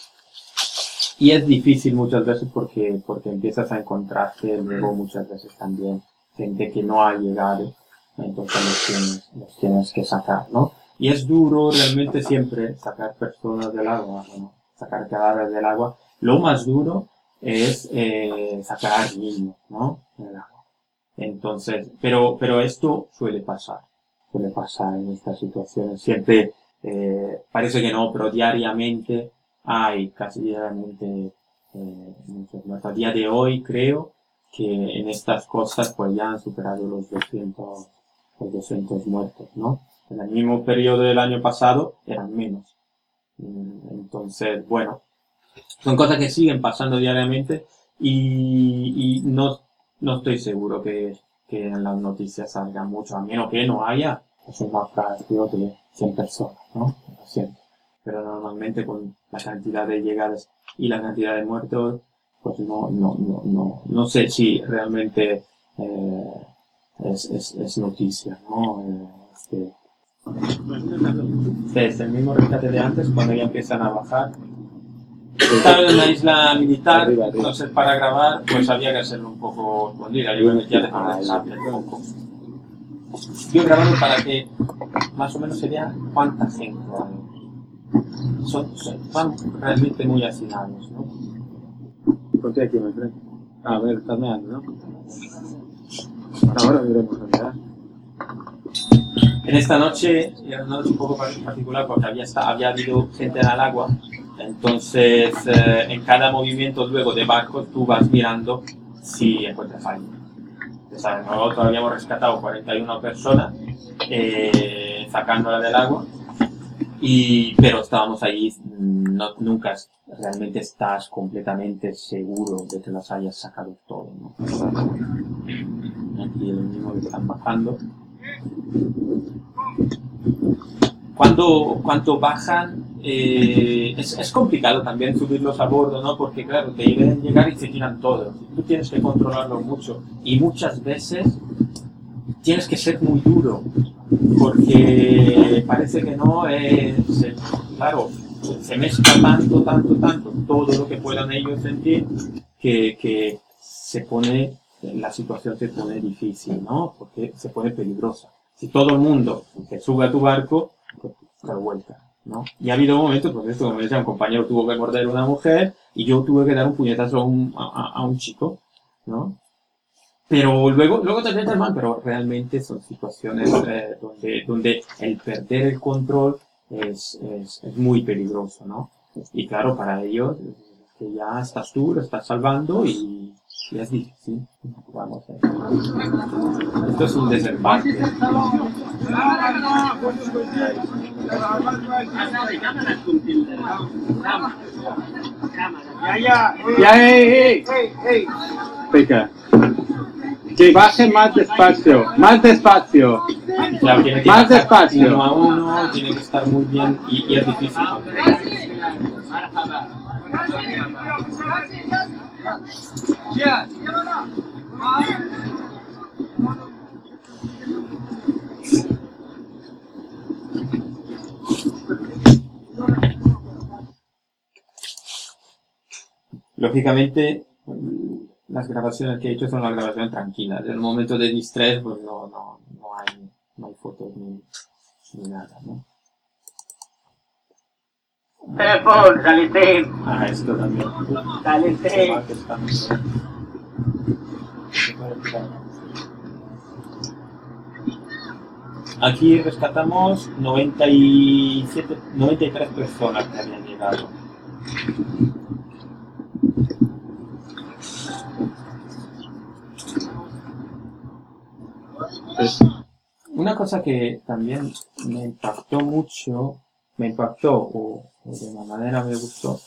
y es difícil muchas veces porque, porque empiezas a encontrarte luego muchas veces también gente que no ha llegado, entonces los tienes, los tienes que sacar, ¿no? Y es duro realmente siempre sacar personas del agua, ¿no? sacar cadáveres del agua. Lo más duro es eh, sacar niños, ¿no? Del agua. Entonces, pero, pero esto suele pasar suele pasar en estas situaciones. Siempre eh, parece que no, pero diariamente hay, casi diariamente, eh, muertos. A día de hoy creo que en estas cosas pues ya han superado los 200, los 200 muertos, ¿no? En el mismo periodo del año pasado eran menos. Mm, Entonces, bueno, son cosas que siguen pasando diariamente y, y no, no estoy seguro que, que en las noticias salga mucho, a menos que no haya pues, un naufragio de 100 personas, ¿no? Lo siento. Pero normalmente con la cantidad de llegadas y la cantidad de muertos, pues no, no, no, no, no sé si realmente eh, es, es, es noticia, ¿no? Eh, este, desde el mismo rescate de antes, cuando ya empiezan a bajar, estar en la isla militar, Arriba, arriba. entonces para grabar, pues había que hacerlo un poco escondida. Yo ya de Ah, ya. un poco. Yo grabando para que más o menos sería cuánta gente hay. Son, son, van realmente muy hacinados, ¿no? Ponte aquí, me frente. A ver, estás mirando, ¿no? Ahora miremos a mirar. En esta noche era una noche un poco particular porque había, había habido gente en el agua. Entonces, eh, en cada movimiento luego de barco, tú vas mirando si encuentras a Ya sabes, nosotros habíamos rescatado 41 personas, eh, sacándola del agua. Y, pero estábamos ahí, no, nunca realmente estás completamente seguro de que las hayas sacado todo, ¿no? Aquí el mismo que están bajando. Cuando, cuando bajan, eh, es, es complicado también subirlos a bordo, ¿no? Porque claro, te deben llegar y se tiran todos. Tú tienes que controlarlo mucho. Y muchas veces tienes que ser muy duro. Porque parece que no es, se- claro, se mezcla tanto, tanto, tanto, todo lo que puedan ellos sentir, que, que se pone, la situación se pone difícil, ¿no? Porque se pone peligrosa. Si todo el mundo se sube a tu barco, pues da vuelta, ¿no? Y ha habido momentos, pues esto, como decía, un compañero tuvo que morder a una mujer y yo tuve que dar un puñetazo a un, a, a- un chico, ¿no? Pero luego, luego te metes mal, pero realmente son situaciones eh, donde, donde el perder el control es, es, es muy peligroso, ¿no? Y claro, para ellos, que ya estás tú, lo estás salvando y, y es difícil. Vamos a ver. Esto es un desembarque. Ya, hey, hey. Peca. Que baje más despacio, más despacio. Claro, tiene que Más despacio. Uno a uno, tiene que estar muy bien y, y es difícil. Lógicamente, las grabaciones que he hecho son las grabaciones tranquilas. En el momento de distrés, pues no, no, no hay, no hay fotos ni, ni nada, ¿no? Teléfono, saliste, Ah, esto también. saliste. Ah. Aquí rescatamos 97, 93 personas que habían llegado. Una cosa que también me impactó mucho, me impactó o, de una manera me gustó,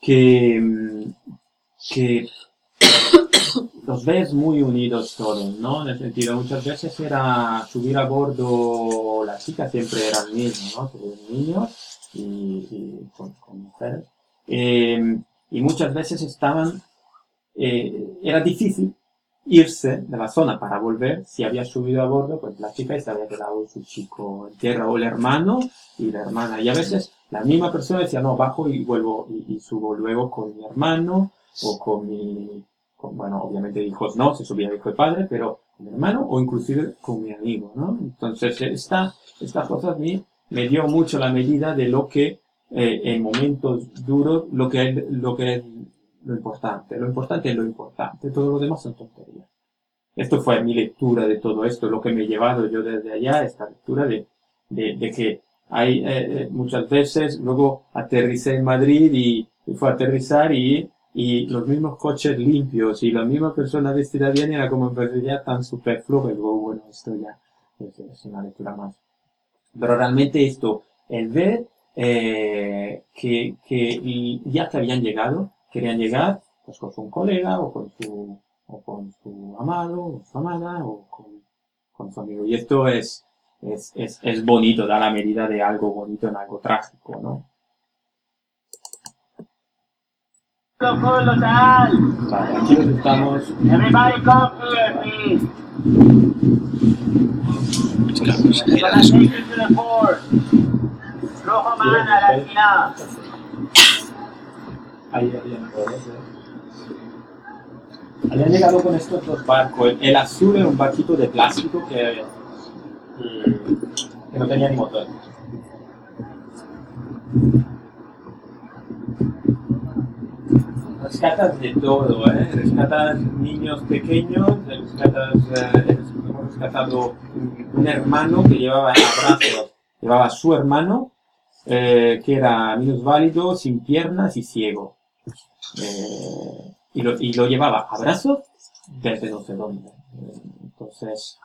que, mm, que los ves muy unidos todos, ¿no? En el sentido, muchas veces era subir a bordo, las chicas siempre eran niños, ¿no? Niños y, y con, con mujeres. Eh, y muchas veces estaban, eh, era difícil irse de la zona para volver, si había subido a bordo, pues la chica y se había quedado su chico en tierra, o el hermano y la hermana. Y a veces la misma persona decía, no, bajo y vuelvo y, subo luego con mi hermano o con mi, bueno, obviamente hijos no, se subía hijo y padre, pero con mi hermano o inclusive con mi amigo, ¿no? Entonces, esta, esta cosa a mí me dio mucho la medida de lo que eh, en momentos duros, lo que es, lo que es lo importante. Lo importante es lo importante, todo lo demás son tonterías. Esto fue mi lectura de todo esto, lo que me he llevado yo desde allá, esta lectura de, de, que hay eh, eh, muchas veces, luego aterricé en Madrid y, fue aterrizar y, y los mismos coches limpios y la misma persona vestida bien era como en realidad tan superfluo, y luego bueno, esto ya es, es una lectura más. Pero realmente esto, el ver eh, que, que ya que habían llegado, querían llegar pues con su colega o con su, o con su amado o su amada o con, con su amigo. Y esto es, es, es, es bonito, da la medida de algo bonito en algo trágico, ¿no? Vale, aquí los estamos Everybody come here, please. Estamos to the port. Rojo man a la esquina. Ahí todos, ¿eh? Habían llegado con estos dos barcos. El, azul era un barquito de plástico que, que, que no tenía ni motor. Rescatas de todo, ¿eh? Rescatas niños pequeños, rescatas, eh, hemos rescatado un, hermano que llevaba en brazos, llevaba su hermano, eh, que era minusválido, sin piernas y ciego. Eh, y, lo, y lo llevaba a brazos desde no sé dónde. Entonces.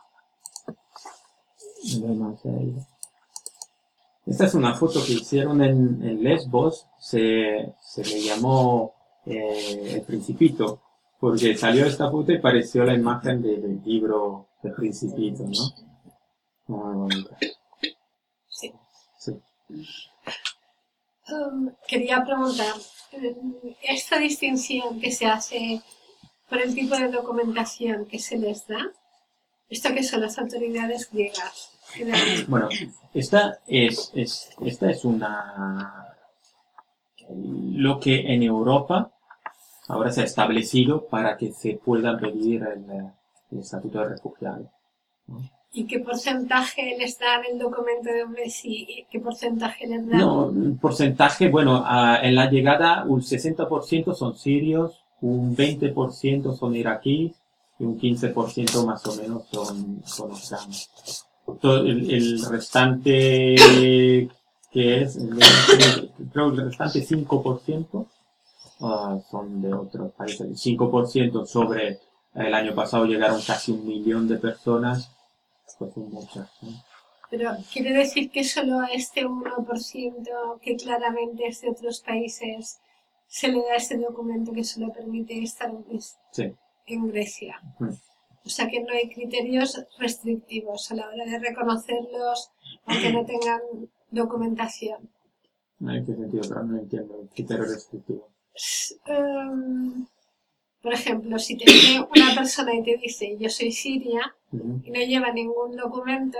Esta es una foto que hicieron en, en Lesbos, se, se le llamó eh, El Principito, porque salió esta foto y pareció la imagen de- del libro El Principito, ¿no? Muy bonita. Sí. Sí. Um, quería preguntar, esta distinción que se hace por el tipo de documentación que se les da, ¿esto que son las autoridades griegas? Bueno, esta es, es, esta es una, lo que en Europa ahora se ha establecido para que se pueda pedir el, eh, estatuto de refugiado. ¿Y qué porcentaje les dan el documento de hombres y qué porcentaje les dan? No, un porcentaje, bueno, a- en la llegada un 60% son sirios, un 20% son iraquíes y un 15% más o menos son, son afganos. El, el restante que es, el 20, creo el restante 5% ah, son de otros países. 5% sobre el año pasado llegaron casi un millón de personas, pues son muchas. ¿no? Pero quiere decir que solo a este 1% que claramente es de otros países se le da este documento que solo permite estar en, Sí. en Grecia. O sea que no hay criterios restrictivos a la hora de reconocerlos aunque no tengan documentación. ¿En qué sentido? Pero no entiendo. Criterio restrictivo. Em, por ejemplo, si te viene una persona y te dice yo soy siria y no lleva ningún documento,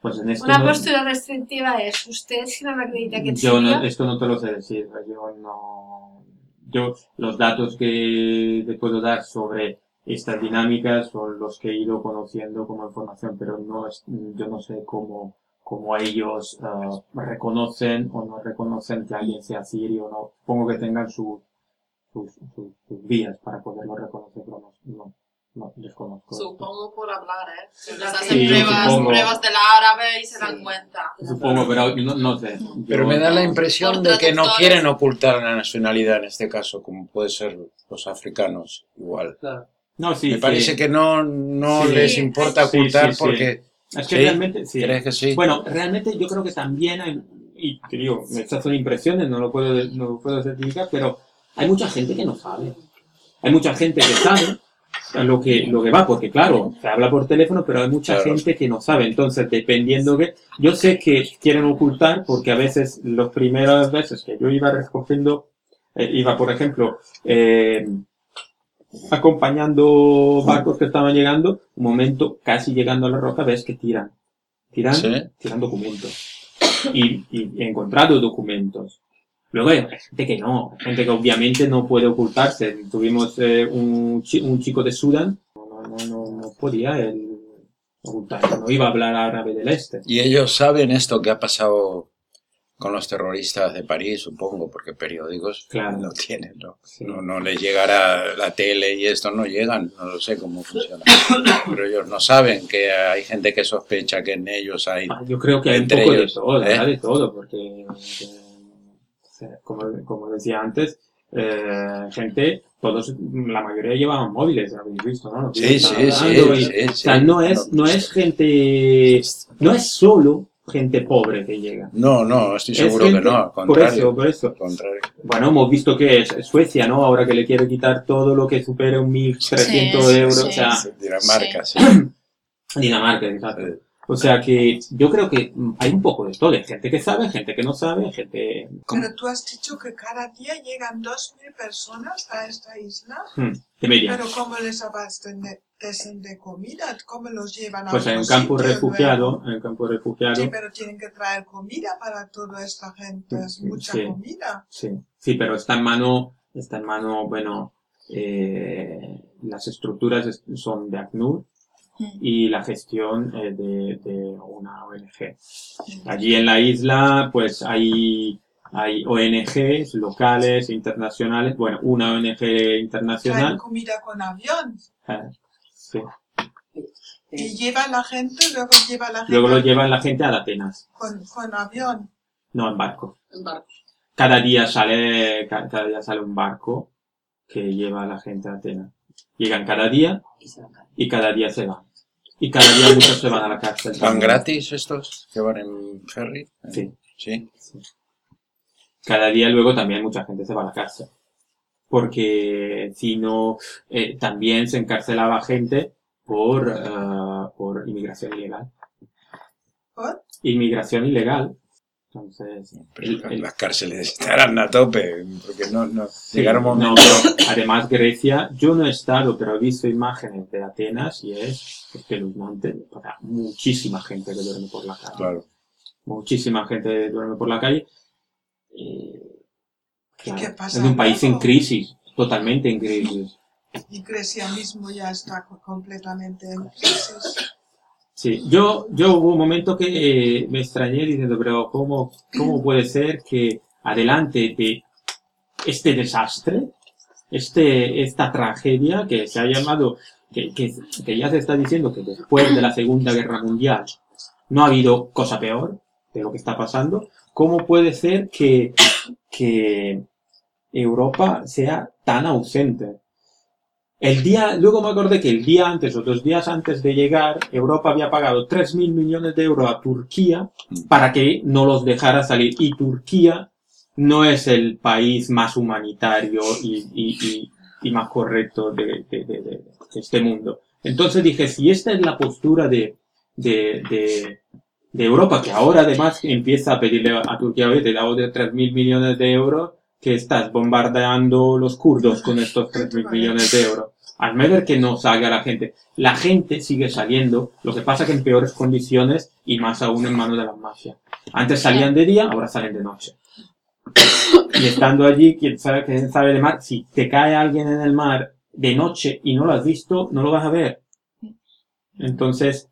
Pues en esto una no- postura restrictiva es usted si no me acredita que es Yo no, esto no te lo sé decir, yo no... Yo, los datos que te puedo dar sobre estas dinámicas son los que he ido conociendo como información, pero no es, yo no sé cómo, cómo ellos eh, reconocen o no reconocen que alguien sea sirio o no. Supongo que tengan su- sus, sus, sus vías para poderlo reconocer, pero no, no, no desconozco. Supongo por hablar, ¿eh? Se les Sí, hacen pruebas, supongo. pruebas de la árabe y se dan Sí. cuenta. Supongo, pero no, no sé. Pero Yo- me da la impresión de que no quieren ocultar la nacionalidad en este caso, como puede ser los africanos igual. No, sí, me parece sí. que no, no Sí. les importa ocultar sí, sí. porque... Es que ¿Sí? realmente, sí. ¿Crees que sí? Bueno, realmente yo creo que también hay, y te digo, estas son impresiones, no lo puedo, no lo puedo certificar, pero hay mucha gente que no sabe. Hay mucha gente que sabe lo que, lo que va, porque claro, se habla por teléfono, pero hay mucha Claro. gente que no sabe. Entonces, dependiendo que, yo sé que quieren ocultar porque a veces, las primeras veces que yo iba recogiendo, eh, iba, por ejemplo, eh, acompañando barcos que estaban llegando, un momento, casi llegando a la roca, ves que tiran. Tiran, Sí. tiran documentos. Y, y he encontrado documentos. Luego hay gente que no, gente que obviamente no puede ocultarse. Tuvimos eh, un, chi- un chico de Sudán, no, no, no, no podía él ocultarse, no iba a hablar árabe del este. Y ellos saben esto que ha pasado con los terroristas de París, supongo, porque periódicos Claro. lo tienen, ¿no? Sí. No, no les llegará la tele y esto no llegan, no lo sé cómo funciona. Pero ellos no saben que hay gente que sospecha que en ellos hay... Ah, Yo creo que hay un Entre poco ellos, de todo, ¿eh? de todo, porque, como, como decía antes, eh, gente, todos, la mayoría llevaban móviles, habéis visto, ¿no? Los Sí, vídeos sí, que sí, estaban dando y- sí, O sí. sea, no es, no es gente, no es solo gente pobre que llega. No, no, estoy Es seguro que no, al Por eso, por eso. contrario. Bueno, hemos visto que es Suecia, ¿no? Ahora que le quiere quitar todo lo que supere un 1.300 Sí, euros, sí. o sea, Sí, Dinamarca, sí. Dinamarca, exacto. O sea que yo creo que hay un poco de todo, hay gente que sabe, gente que no sabe, gente Pero tú has dicho que cada día llegan 2.000 personas a esta isla. mm, de media. Pero ¿cómo les abastecen de comida? ¿Cómo los llevan a Pues hay un campo sitio refugiado, hay un campo refugiado. Sí, pero tienen que traer comida para toda esta gente. Es Sí, mucha sí. comida. Sí, sí, pero está en mano, está en mano, bueno, eh, las estructuras es- son de ACNUR y la gestión eh, de, de una ONG. Allí en la isla, pues hay, hay ONGs locales, internacionales, bueno, una ONG Traen internacional. comida con avión. eh, sí. Y lleva la gente, luego lleva la gente Luego lo llevan la gente a Atenas, con, con avión. no en barco. En barco. Cada día sale, ca- cada día sale un barco que lleva a la gente a Atenas. Llegan cada día y cada día se van. Y cada día muchos se van a la cárcel. ¿Van gratis estos que van en ferry? Sí. Sí. Cada día luego también mucha gente se va a la cárcel. Porque si no, eh, también se encarcelaba gente por, eh, por inmigración ilegal. ¿Por? Inmigración ilegal. Entonces, Pero el- el- las cárceles estarán a tope, porque no, no Sí, llegaron no, además Grecia, yo no he estado, pero he visto imágenes de Atenas y es espeluznante. O sea, muchísima gente que duerme por la calle. Claro. Muchísima gente duerme por la calle. Eh, claro, qué pasa es un país en crisis, totalmente en crisis. Y Grecia mismo ya está co- completamente en crisis. Sí, yo, yo hubo un momento que eh, me extrañé diciendo, pero ¿cómo, ¿cómo puede ser que adelante de este desastre, este, esta tragedia que se ha llamado, que, que, que ya se está diciendo que después de la Segunda Guerra Mundial no ha habido cosa peor de lo que está pasando, ¿cómo puede ser que, que Europa sea tan ausente? El día, luego me acordé que el día antes o dos días antes de llegar, Europa había pagado 3.000 millones de euros a Turquía para que no los dejara salir. Y Turquía no es el país más humanitario y, y, y, y más correcto de, de, de, de- de este mundo. Entonces dije, si esta es la postura de, Europa, que ahora además empieza a pedirle a Turquía, oye, te damos de 3.000 millones de euros, que estás bombardeando los kurdos con estos 3.000 millones de euros. Al ver que no salga la gente, la gente sigue saliendo, lo que pasa que en peores condiciones y más aún en manos de las mafias. Antes salían de día, ahora salen de noche. Y estando allí, quién sabe, quién sabe de mar, si te cae alguien en el mar de noche y no lo has visto, no lo vas a ver. Entonces,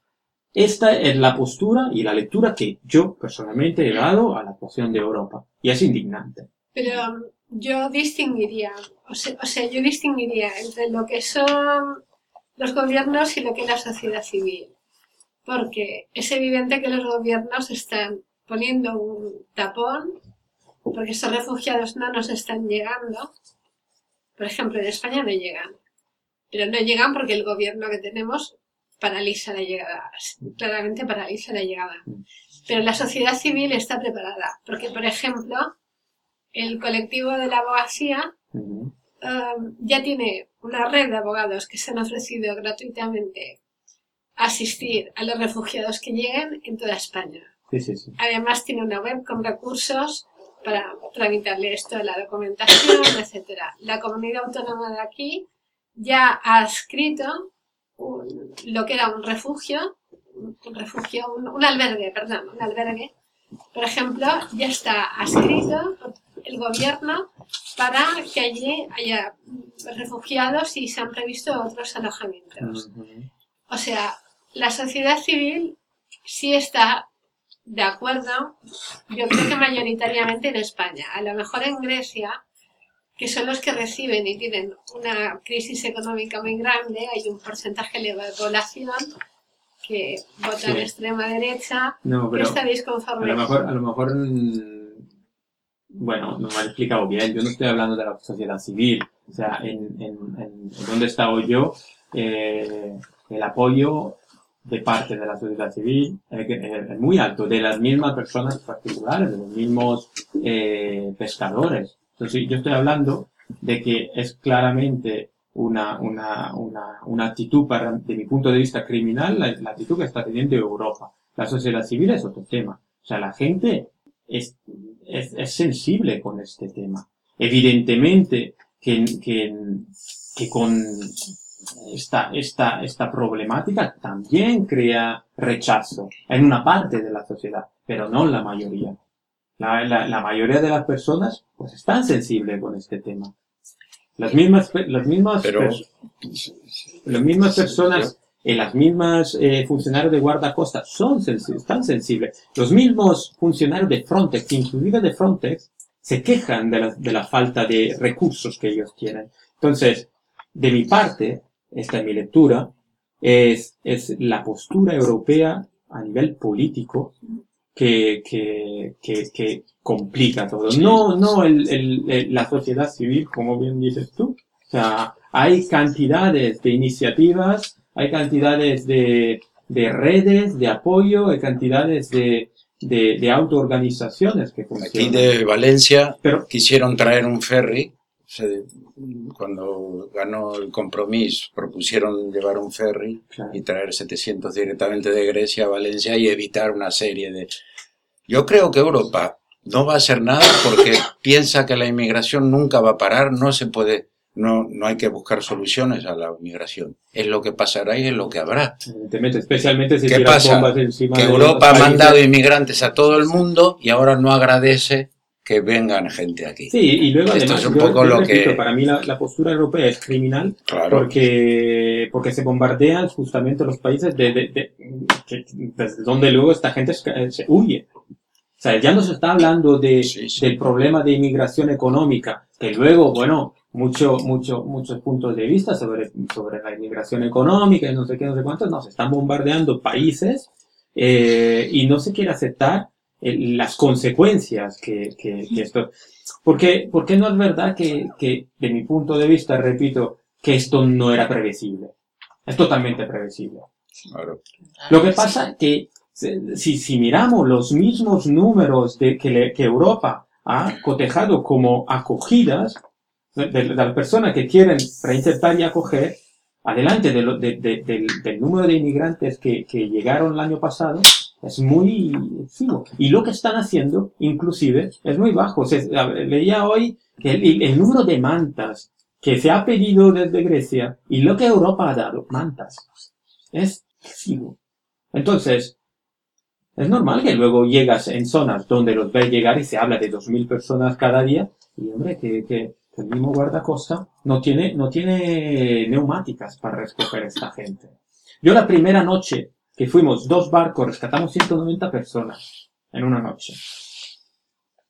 esta es la postura y la lectura que yo personalmente he dado a la cuestión de Europa. Y es indignante. Pero yo distinguiría, o sea, o sea, yo distinguiría entre lo que son los gobiernos y lo que es la sociedad civil. Porque es evidente que los gobiernos están poniendo un tapón porque esos refugiados no nos están llegando. Por ejemplo, en España no llegan. Pero no llegan porque el gobierno que tenemos paraliza la llegada. Claramente paraliza la llegada. Pero la sociedad civil está preparada. Porque, por ejemplo, el colectivo de la abogacía um, ya tiene una red de abogados que se han ofrecido gratuitamente a asistir a los refugiados que lleguen en toda España. Sí, sí, sí. Además tiene una web con recursos para tramitarle esto la documentación, etcétera. La comunidad autónoma de aquí ya ha escrito un- lo que era un refugio, un refugio, un, un albergue, perdón, un albergue. Por ejemplo, ya está adscrito por el gobierno para que allí haya refugiados y se han previsto otros alojamientos. O sea, la sociedad civil sí está de acuerdo, yo creo que mayoritariamente en España. A lo mejor en Grecia, que son los que reciben y tienen una crisis económica muy grande, hay un porcentaje elevado de población que vota Sí. en extrema derecha, No, que pero está a disconforme. lo mejor, a lo mejor, mm, bueno, no me han explicado bien. Yo no estoy hablando de la sociedad civil. O sea, en, donde he estado yo, eh, el apoyo de parte de la sociedad civil eh, que, eh, es muy alto, de las mismas personas particulares, de los mismos eh, pescadores. Entonces, yo estoy hablando de que es claramente una, una, una, una actitud, para, de mi punto de vista criminal, la actitud que está teniendo Europa. La sociedad civil es otro tema. O sea, la gente es, es, es sensible con este tema. Evidentemente que, que, que con esta, esta, esta problemática también crea rechazo en una parte de la sociedad, pero no en la mayoría. La, la, la mayoría de las personas pues están sensibles con este tema. Las mismas, las mismas, Pero- las mismas personas y las mismas eh, funcionarios de guardacosta son sensi- están sensibles. Los mismos funcionarios de Frontex, inclusive de Frontex, se quejan de la, de la falta de recursos que ellos tienen. Entonces, de mi parte, esta es mi lectura, es, es la postura europea a nivel político que, que, que, que complica todo. No, no el, el- el- la sociedad civil, como bien dices tú. O sea, hay cantidades de iniciativas, hay cantidades de, de redes de apoyo, hay cantidades de, de, de autoorganizaciones que Aquí funcionan. de Valencia Pero, quisieron traer un ferry. se- cuando ganó el compromiso, propusieron llevar un ferry claro, y traer 700 directamente de Grecia a Valencia y evitar una serie de... Yo creo que Europa no va a hacer nada porque piensa que la inmigración nunca va a parar, no se puede, no, no hay que buscar soluciones a la inmigración. Es lo que pasará y es lo que habrá. evidentemente, especialmente si ¿Qué pasa? encima Que de Europa ha mandado inmigrantes a todo el mundo y ahora no agradece que vengan gente aquí. Sí, y luego Esto además, es un yo- poco yo lo repito, que- para mí la, la postura europea es criminal Claro. porque, porque se bombardean justamente los países de, de- de- que- desde donde luego esta gente se, se huye. O sea, ya no se está hablando de, Sí, sí. del problema de inmigración económica, que luego, bueno, mucho, mucho, muchos puntos de vista sobre, sobre la inmigración económica y no sé qué, no sé cuántos, no, se están bombardeando países eh, y no se quiere aceptar eh, las consecuencias que, que, que esto... Porque, porque no es verdad que, que, de mi punto de vista, repito, que esto no era previsible. Es totalmente previsible. Claro. Lo que pasa que se- si, si miramos los mismos números de, que, le- que Europa ha cotejado como acogidas de, de- las personas que quieren reinsertar y acoger, adelante de lo- de- de- del, del número de inmigrantes que, que llegaron el año pasado, es muy exiguo. Y lo que están haciendo, inclusive, es muy bajo. Se, a ver, leía hoy que el, el número de mantas que se ha pedido desde Grecia y lo que Europa ha dado, mantas, es exiguo. Entonces, es normal que luego llegas en zonas donde los ves llegar y se habla de 2.000 personas cada día y, hombre, que, que el mismo guardacosta no tiene, no tiene neumáticas para recoger esta gente. Yo la primera noche que fuimos dos barcos, rescatamos 190 personas en una noche.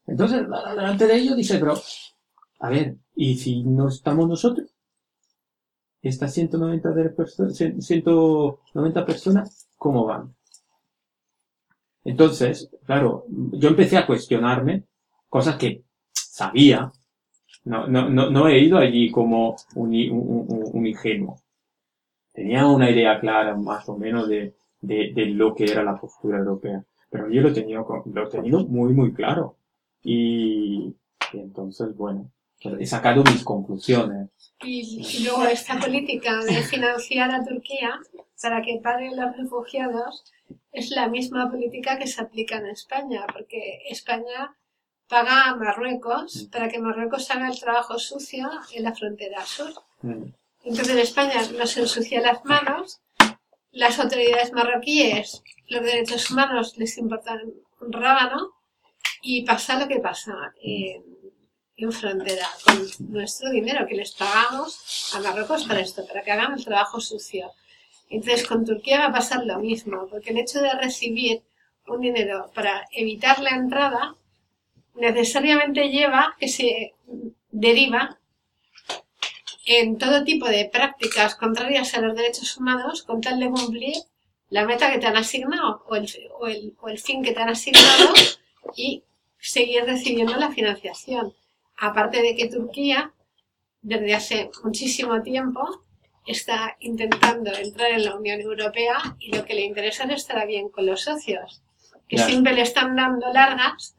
Entonces, delante de ellos dice, pero, a ver, ¿y si no estamos nosotros? Estas 190, de perso- cien- 190 personas, ¿cómo van? Entonces, claro, yo empecé a cuestionarme cosas que sabía. No, no, no, he ido allí como un, un, ingenuo. Tenía una idea clara más o menos de, de, lo que era la postura europea. Pero yo lo he tenido, lo he tenido muy, muy claro. Y, entonces, bueno, he sacado mis conclusiones. Y luego esta política de financiar a Turquía para que paguen los refugiados es la misma política que se aplica en España, porque España paga a Marruecos para que Marruecos haga el trabajo sucio en la frontera sur. Mm. Entonces España nos ensucia las manos, las autoridades marroquíes, los derechos humanos les importan un rábano y pasa lo que pasa en, en frontera con nuestro dinero que les pagamos a Marruecos para esto, para que hagan el trabajo sucio. Entonces con Turquía va a pasar lo mismo, porque el hecho de recibir un dinero para evitar la entrada necesariamente lleva que se deriva en todo tipo de prácticas contrarias a los derechos humanos con tal de cumplir la meta que te han asignado o el, o el, o el fin que te han asignado y seguir recibiendo la financiación. Aparte de que Turquía, desde hace muchísimo tiempo, está intentando entrar en la Unión Europea y lo que le interesa es estar bien con los socios, que siempre le están dando largas.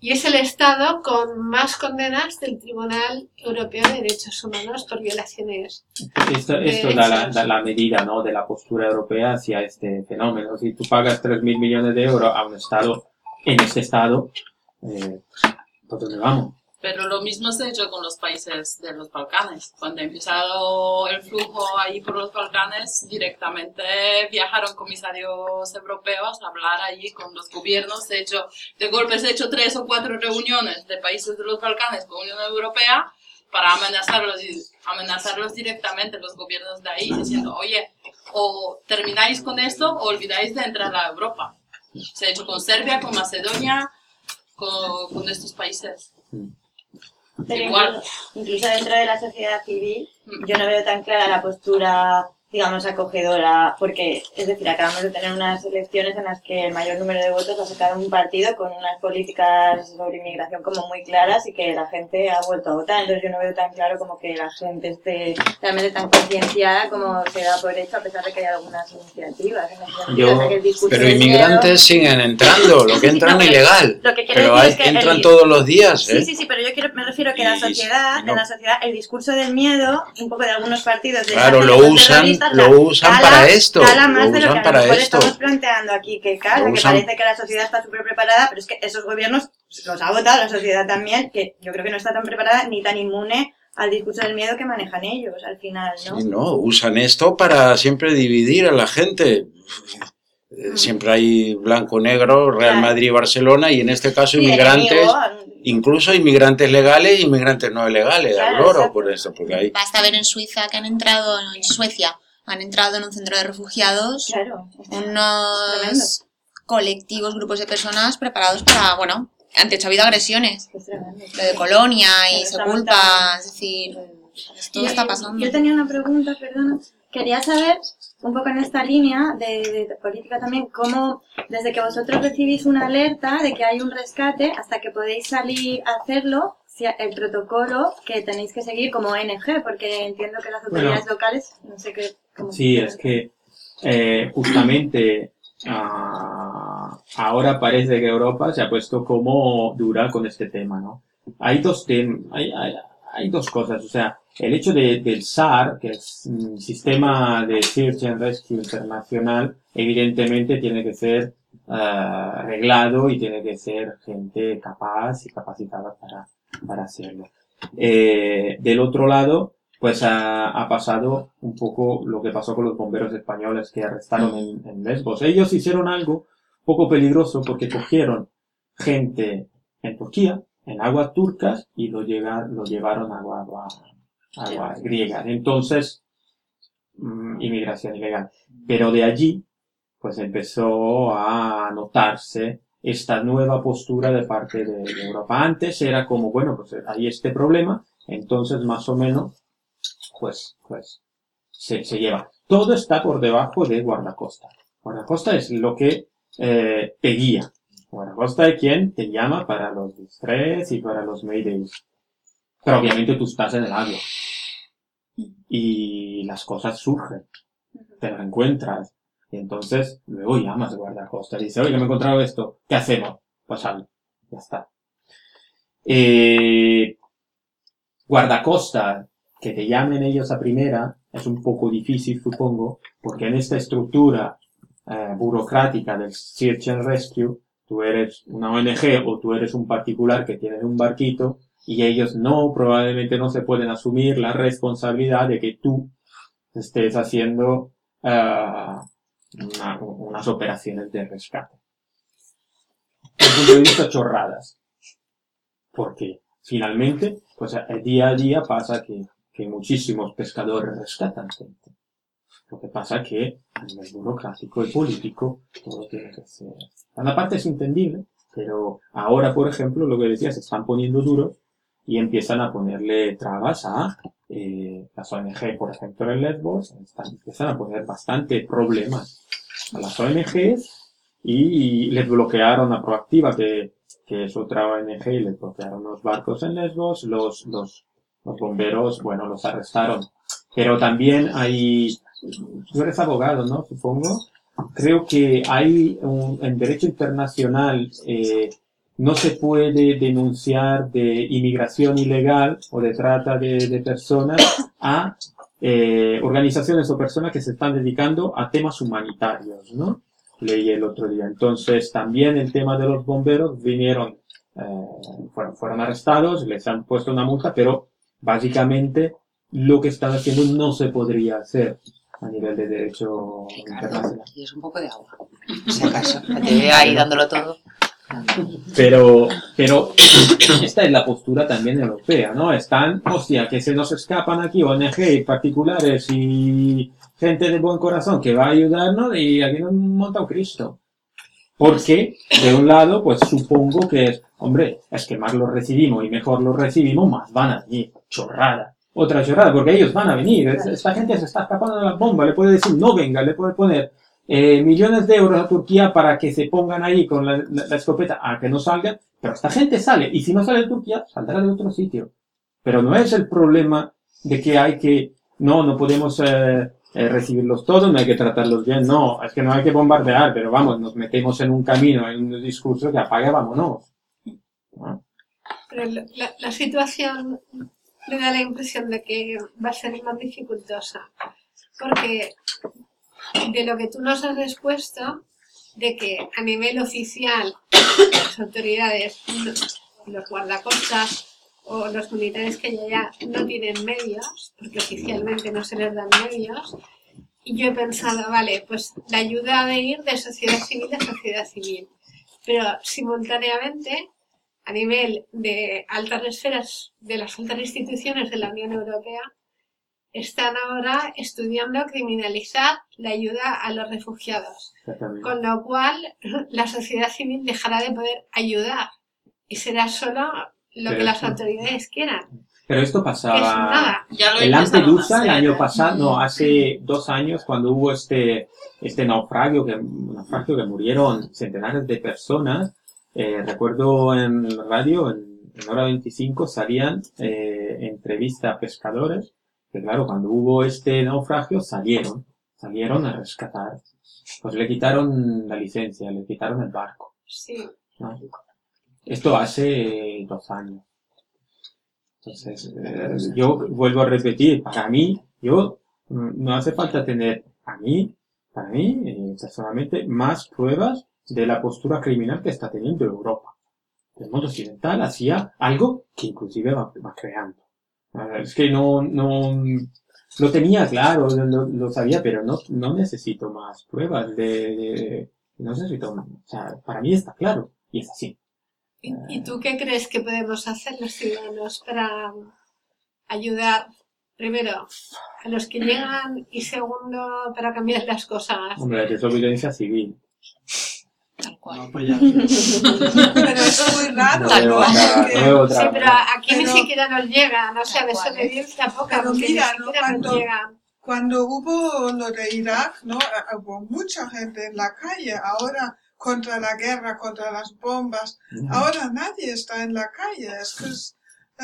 Y es el Estado con más condenas del Tribunal Europeo de Derechos Humanos por violaciones. Esto, esto da, la, da la medida ¿no? de la postura europea hacia este fenómeno. Si tú pagas 3.000 millones de euros a un Estado, en este Estado, eh, ¿por dónde vamos? Pero lo mismo se ha hecho con los países de los Balcanes. Cuando ha empezado el flujo ahí por los Balcanes, directamente viajaron comisarios europeos a hablar allí con los gobiernos. De hecho, de golpe se ha hecho tres o cuatro reuniones de países de los Balcanes con Unión Europea para amenazarlos, amenazarlos directamente los gobiernos de ahí, diciendo, oye, o termináis con esto o olvidáis de entrar a Europa. Se ha hecho con Serbia, con Macedonia, con, con estos países. Pero Igual. incluso, incluso dentro de la sociedad civil, yo no veo tan clara la postura, digamos, acogedora, porque, es decir, acabamos de tener unas elecciones en las que el mayor número de votos ha sacado un partido con unas políticas sobre inmigración como muy claras y que la gente ha vuelto a votar. Entonces yo no veo tan claro como que la gente esté realmente tan concienciada como se da por hecho, a pesar de que hay algunas iniciativas. Yo- Pero inmigrantes siguen entrando, lo que entran No, pero ilegal. Lo que Pero decir hay- es que el- entran todos los días, ¿eh? Sí, sí, sí, pero yo quiero, me refiero que la sociedad, no. en la sociedad, el discurso del miedo, un poco de algunos partidos de Claro, lo usan, lo usan cala- para esto, cala lo de lo usan que a para lo mejor esto. estamos planteando aquí que cala, que parece que la sociedad está súper preparada, pero es que esos gobiernos los ha votado la sociedad también, que yo creo que no está tan preparada ni tan inmune al discurso del miedo que manejan ellos al final, ¿no? Sí, no, usan esto para siempre dividir a la gente. Eh, Siempre hay blanco-negro, Real Claro. Madrid y Barcelona, y en este caso Sí, inmigrantes, enemigo, incluso inmigrantes legales e inmigrantes no legales, Claro, al loro, por eso, porque hay... Basta ver en Suiza que han entrado, en Suecia, han entrado en un centro de refugiados Claro. Unos colectivos, grupos de personas preparados para, bueno, han hecho ha habido agresiones, Es tremendo. lo de Colonia y se culpa, es decir, esto Yo- está pasando. Yo tenía una pregunta, perdona. Quería saber, un poco en esta línea de, de política también, cómo desde que vosotros recibís una alerta de que hay un rescate hasta que podéis salir a hacerlo, si el protocolo que tenéis que seguir como ONG, porque entiendo que las autoridades locales, no sé qué... Sí, es que eh, justamente ah, ahora parece que Europa se ha puesto como dura con este tema, ¿no? Hay dos temas, hay, hay, hay dos cosas. O sea, el hecho de, del SAR, que es un sistema de Search and Rescue internacional, evidentemente tiene que ser arreglado y tiene que ser gente capaz y capacitada para, para hacerlo. Eh, del otro lado, pues ha, ha pasado un poco lo que pasó con los bomberos españoles que arrestaron en, en Lesbos. Ellos hicieron algo poco peligroso porque cogieron gente en Turquía, en aguas turcas, y lo, lo llevaron a agua- agua- aguas griegas. Entonces, mm, inmigración ilegal. Pero de allí, pues empezó a notarse esta nueva postura de parte de, de Europa. Antes era como, bueno, pues hay este problema, entonces más o menos, pues, pues, se, se lleva. Todo está por debajo de guardacosta. Guardacosta es lo que eh, te guía. Guardacosta es quien te llama para los distress y para los maydays. Pero obviamente tú estás en el agua. Y las cosas surgen. Te lo encuentras. Y entonces luego llamas a guardacosta y dices, oye, me he encontrado esto. ¿Qué hacemos? Pues algo. Ya está. Eh, guardacosta, que te llamen ellos a primera, es un poco difícil, supongo, porque en esta estructura eh, burocrática del Search and Rescue, tú eres una ONG o tú eres un particular que tiene un barquito y ellos no, probablemente no se pueden asumir la responsabilidad de que tú estés haciendo una- unas operaciones de rescate. El chorradas. Porque finalmente, pues eh, día a día pasa que, que muchísimos pescadores rescatan gente. Lo que pasa que a nivel burocrático y político todo tiene que ser. Una parte es entendible, pero ahora, por ejemplo, lo que decía, se están poniendo duros y empiezan a ponerle trabas a eh, las ONG, por ejemplo, en Lesbos, están, empiezan a poner bastante problemas a las ONGs y les bloquearon a Proactiva, que, que es otra ONG, y les bloquearon los barcos en Lesbos, los, los, los bomberos, bueno, los arrestaron. Pero también hay, tú eres abogado, ¿no? Supongo. Creo que hay un, en derecho internacional, eh, no se puede denunciar de inmigración ilegal o de trata de, personas a eh, organizaciones o personas que se están dedicando a temas humanitarios, ¿no? Leí el otro día. Entonces, también el tema de los bomberos vinieron, eh, fueron, fueron arrestados, les han puesto una multa, pero básicamente lo que están haciendo no se podría hacer a nivel de derecho internacional. Y es un poco de agua. Si acaso. Te veo ahí dándolo todo. Pero, pero esta es la postura también europea, ¿no? Están, hostia, que se nos escapan aquí ONG particulares y gente de buen corazón que va a ayudarnos y aquí nos monta un Cristo. Porque, de un lado, pues supongo que es, hombre, es que más los recibimos y mejor los recibimos, más van a venir. Chorrada. Otra chorrada, porque ellos van a venir. Es- Esta gente se está escapando de la bomba. Le puede decir, no venga, le puede poner eh, millones de euros a Turquía para que se pongan ahí con la, la- la escopeta a que no salgan. Pero esta gente sale. Y si no sale de Turquía, saldrá de otro sitio. Pero no es el problema de que hay que, no, no podemos eh, eh, recibirlos todos, no hay que tratarlos bien. No, es que no hay que bombardear, pero vamos, nos metemos en un camino, en un discurso que apaga, vámonos. ¿No? Pero la, la- situación me da la impresión de que va a ser más dificultosa. Porque de lo que tú nos has expuesto, de que a nivel oficial las autoridades, los guardacostas o los militares que allá no tienen medios, porque oficialmente no se les dan medios, y yo he pensado, vale, pues la ayuda de ir de sociedad civil a sociedad civil. Pero simultáneamente a nivel de altas esferas de las altas instituciones de la Unión Europea están ahora estudiando criminalizar la ayuda a los refugiados, con lo cual la sociedad civil dejará de poder ayudar y será solo lo que Pero las esto- autoridades quieran, Pero esto pasaba. Ya lo El Lampedusa el hacer, año ¿eh? pasado, no, hace dos años cuando hubo este, este naufragio que, naufragio que murieron centenares de personas, eh, recuerdo en radio, en, en hora 25 salían eh, entrevistas a pescadores, que claro, cuando hubo este naufragio salieron, salieron a rescatar. Pues le quitaron la licencia, le quitaron el barco. Sí. ¿no? Esto hace dos años. Entonces, eh, yo vuelvo a repetir, para mí, yo mm, no hace falta tener a mí, para mí, eh, personalmente, más pruebas de la postura criminal que está teniendo Europa. El mundo occidental hacía algo que inclusive va, va creando. Ah, Es que no, no, lo tenía claro, lo, lo sabía, pero no, no necesito más pruebas de, de- no necesito más. O sea, para mí está claro, y es así. ¿Y, y tú qué crees que podemos hacer los ciudadanos para ayudar, primero, a los que llegan y segundo, para cambiar las cosas? Hombre, la desobediencia civil. Tal cual. No, pues ya. Pero es muy raro, veo otra Sí, pero aquí ni siquiera nos llega, no sé, Tal cual, ¿eh? desobediencia poca, Pero mira, ni ¿no? siquiera nos Cuando- llega. Cuando hubo lo de Irak, ¿no? Eh, Hubo mucha gente en la calle. Ahora, contra la guerra, contra las bombas, ahora nadie está en la calle. Es que es,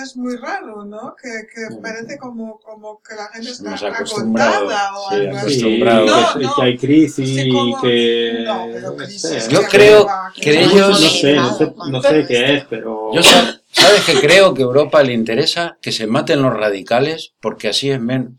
es muy raro, ¿no? Que, que parece como, como que la gente está agotada o sí, algo así. Sí. No, que, no. que hay crisis Sí, como- que... No, pero crisis. Yo que creo va, que ellos- no sé, no sé, no sé qué es, pero... Yo sa- sabes que creo que a Europa le interesa que se maten los radicales porque así es menos.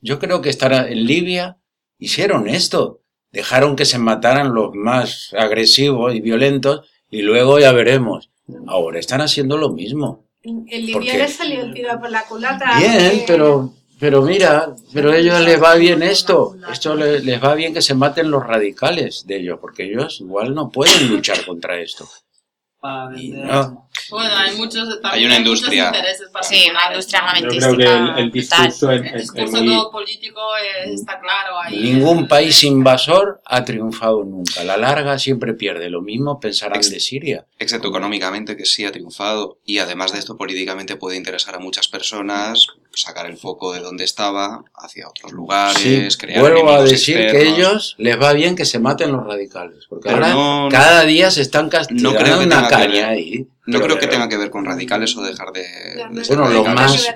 Yo creo que estará en Libia hicieron esto, dejaron que se mataran los más agresivos y violentos y luego ya veremos. Ahora están haciendo lo mismo. Le salió el tiro por la culata. Bien, porque- pero pero mira, pero a ellos les va bien esto. Esto le- les va bien que se maten los radicales de ellos, porque ellos igual no pueden luchar contra esto. Para vender. no. Bueno, hay muchos, también Hay una industria. intereses Sí, una industria particulares, Yo creo que el, el armamentística. discurso. El discurso muy... todo político está claro ahí. Ningún país invasor ha triunfado nunca. La larga siempre pierde. Lo mismo pensarán Ex- de Siria. excepto económicamente, que sí ha triunfado, y además de esto, políticamente puede interesar a muchas personas, sacar el foco de donde estaba hacia otros lugares, Sí, crear vuelvo a decir que externos. ellos les va bien que se maten los radicales. Porque Pero ahora no- cada día se están castigando no creo que una que caña ahí. No creo que tenga que ver con radicales o dejar de, ser Bueno, lo más-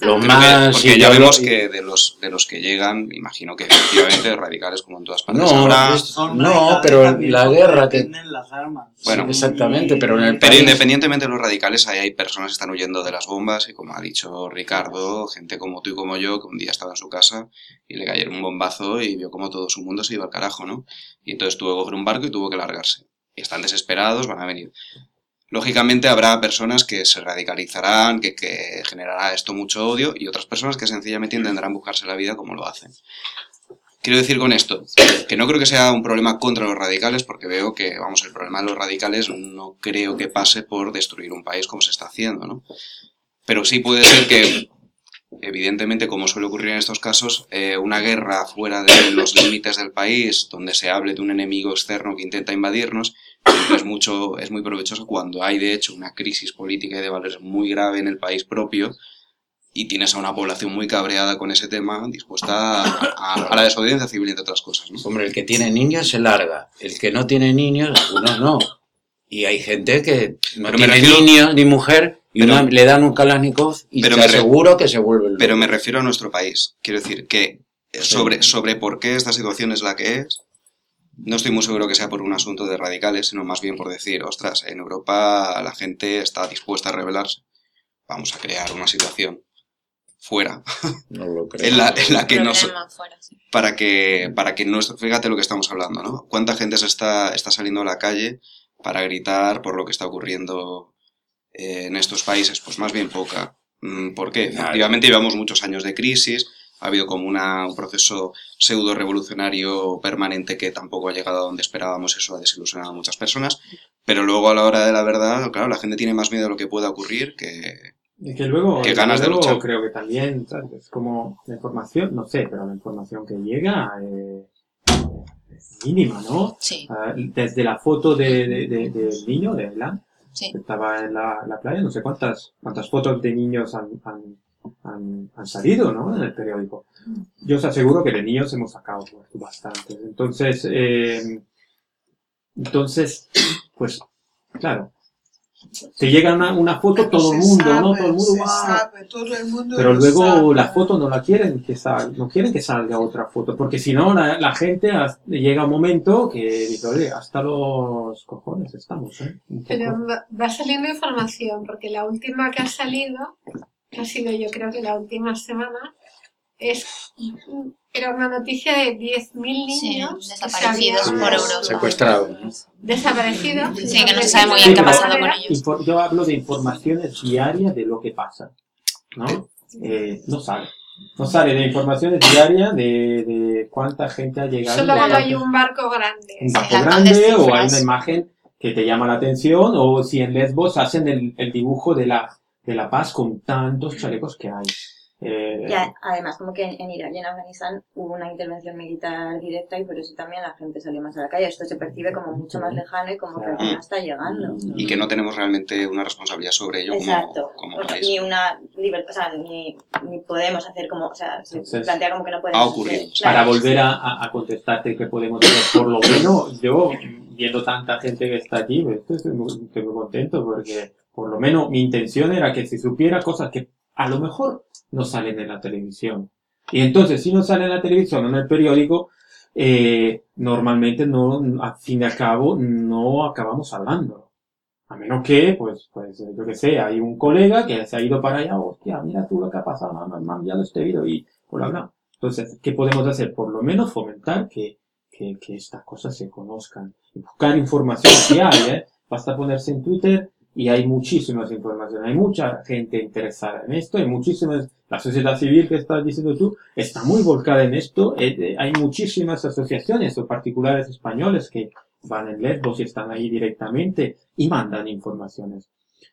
lo más porque sí, ya vemos que de los, de los que llegan, imagino que efectivamente radicales como en todas partes No, habrá. es- Son no, pero la guerra que tienen las armas. Bueno. Sí, exactamente, pero en el Pero país- independientemente de los radicales, ahí hay personas que están huyendo de las bombas y como ha dicho Ricardo, gente como tú y como yo, que un día estaba en su casa y le cayeron un bombazo y vio como todo su mundo se iba al carajo, ¿no? Y entonces tuvo que coger un barco y tuvo que largarse. Y están desesperados, van a venir. Lógicamente habrá personas que se radicalizarán, que, que generará esto mucho odio y otras personas que sencillamente intentarán buscarse la vida como lo hacen. Quiero decir con esto que no creo que sea un problema contra los radicales porque veo que, vamos, el problema de los radicales no creo que pase por destruir un país como se está haciendo, ¿no? Pero sí puede ser que, evidentemente, como suele ocurrir en estos casos, eh, una guerra fuera de los límites del país, donde se hable de un enemigo externo que intenta invadirnos, es, mucho, es muy provechoso cuando hay, de hecho, una crisis política y de valores muy grave en el país propio y tienes a una población muy cabreada con ese tema, dispuesta a, a- a la desobediencia civil, entre otras cosas. ¿no? Hombre, el que tiene niños se larga. El que no tiene niños, algunos no. Y hay gente que no Pero tiene refiero- niños ni mujer y Pero- una- le dan un Kalashnikov y Pero te me aseguro que se vuelve loco. Pero me refiero a nuestro país. Quiero decir que eh, sobre, sobre por qué esta situación es la que es, no estoy muy seguro que sea por un asunto de radicales, sino más bien por decir, ostras, en Europa la gente está dispuesta a rebelarse. Vamos a crear una situación fuera No lo creo. en la, en la que no fuera, sí. para que para que nuestro fíjate lo que estamos hablando no cuánta gente se está está saliendo a la calle para gritar por lo que está ocurriendo eh, en estos países pues más bien poca Mm, ¿por qué? Efectivamente llevamos muchos años de crisis ha habido como una, un proceso pseudo revolucionario permanente que tampoco ha llegado a donde esperábamos eso ha desilusionado a muchas personas pero luego a la hora de la verdad claro la gente tiene más miedo de lo que pueda ocurrir que Y que luego, Qué ganas de luego luchar. creo que también. Es como la información, no sé, pero la información que llega eh, es mínima, ¿no? Sí, Ah, desde la foto de, de- de- del niño, de Elan, sí. que estaba en la, la playa, no sé cuántas, cuántas fotos de niños han, han, han, han salido, ¿no? En el periódico. Yo os aseguro que de niños hemos sacado pues, bastantes. Entonces, eh, entonces, pues, claro. Te llega una, una foto, todo el mundo, ¿no? sabe, Todo el mundo, se ¡guau! sabe, todo el mundo Pero luego sabe. la foto no la quieren que salga, no quieren que salga otra foto, porque si no la, la gente llega un momento que dice, oye, hasta los cojones estamos, ¿eh? Pero va va saliendo información, porque la última que ha salido ha sido yo creo que la última semana, es era una noticia de 10.000 niños desaparecidos por Europa. Secuestrados. desaparecidos. Sí, que no se sabe muy bien qué ha pasado con ellos. Yo hablo de informaciones diarias de lo que pasa, ¿no? Eh, no sale. No sale de informaciones diarias de, de cuánta gente ha llegado. Solo cuando hay un barco grande. un barco grande o hay una imagen que te llama la atención o si en Lesbos hacen el, el dibujo de la, de la paz con tantos chalecos que hay. Eh, Y a- además, como que en, en Irak y en Afganistán hubo una intervención militar directa y por eso también la gente salió más a la calle. Esto se percibe como mucho más lejano y como que al final está llegando. Y que no tenemos realmente una responsabilidad sobre ello como, Exacto. como O sea, país. ni una libertad, o sea, ni, ni podemos hacer como, o sea, se Entonces, plantea como que no podemos ha ocurrido. hacer- para claro. volver a, a- contestarte que podemos hacer, por lo menos yo, viendo tanta gente que está aquí, pues, estoy muy, estoy muy contento porque por lo menos mi intención era que se supiera cosas que a lo mejor no salen en la televisión. Y entonces, si no sale en la televisión o en el periódico, eh, normalmente no, al fin y al cabo, no acabamos hablando. A menos que, pues, pues, yo que sé, hay un colega que se ha ido para allá, hostia, mira tú lo que ha pasado, me han- enviado este vídeo y, bla, bla. Entonces, ¿qué podemos hacer? Por lo menos fomentar que, que, que estas cosas se conozcan. Buscar información que hay, ¿eh? Basta ponerse en Twitter y hay muchísimas informaciones. Hay mucha gente interesada en esto, hay muchísimas, la sociedad civil que estás diciendo tú está muy volcada en esto. eh, eh, hay muchísimas asociaciones o particulares españoles que van en Lesbos y están ahí directamente y mandan informaciones.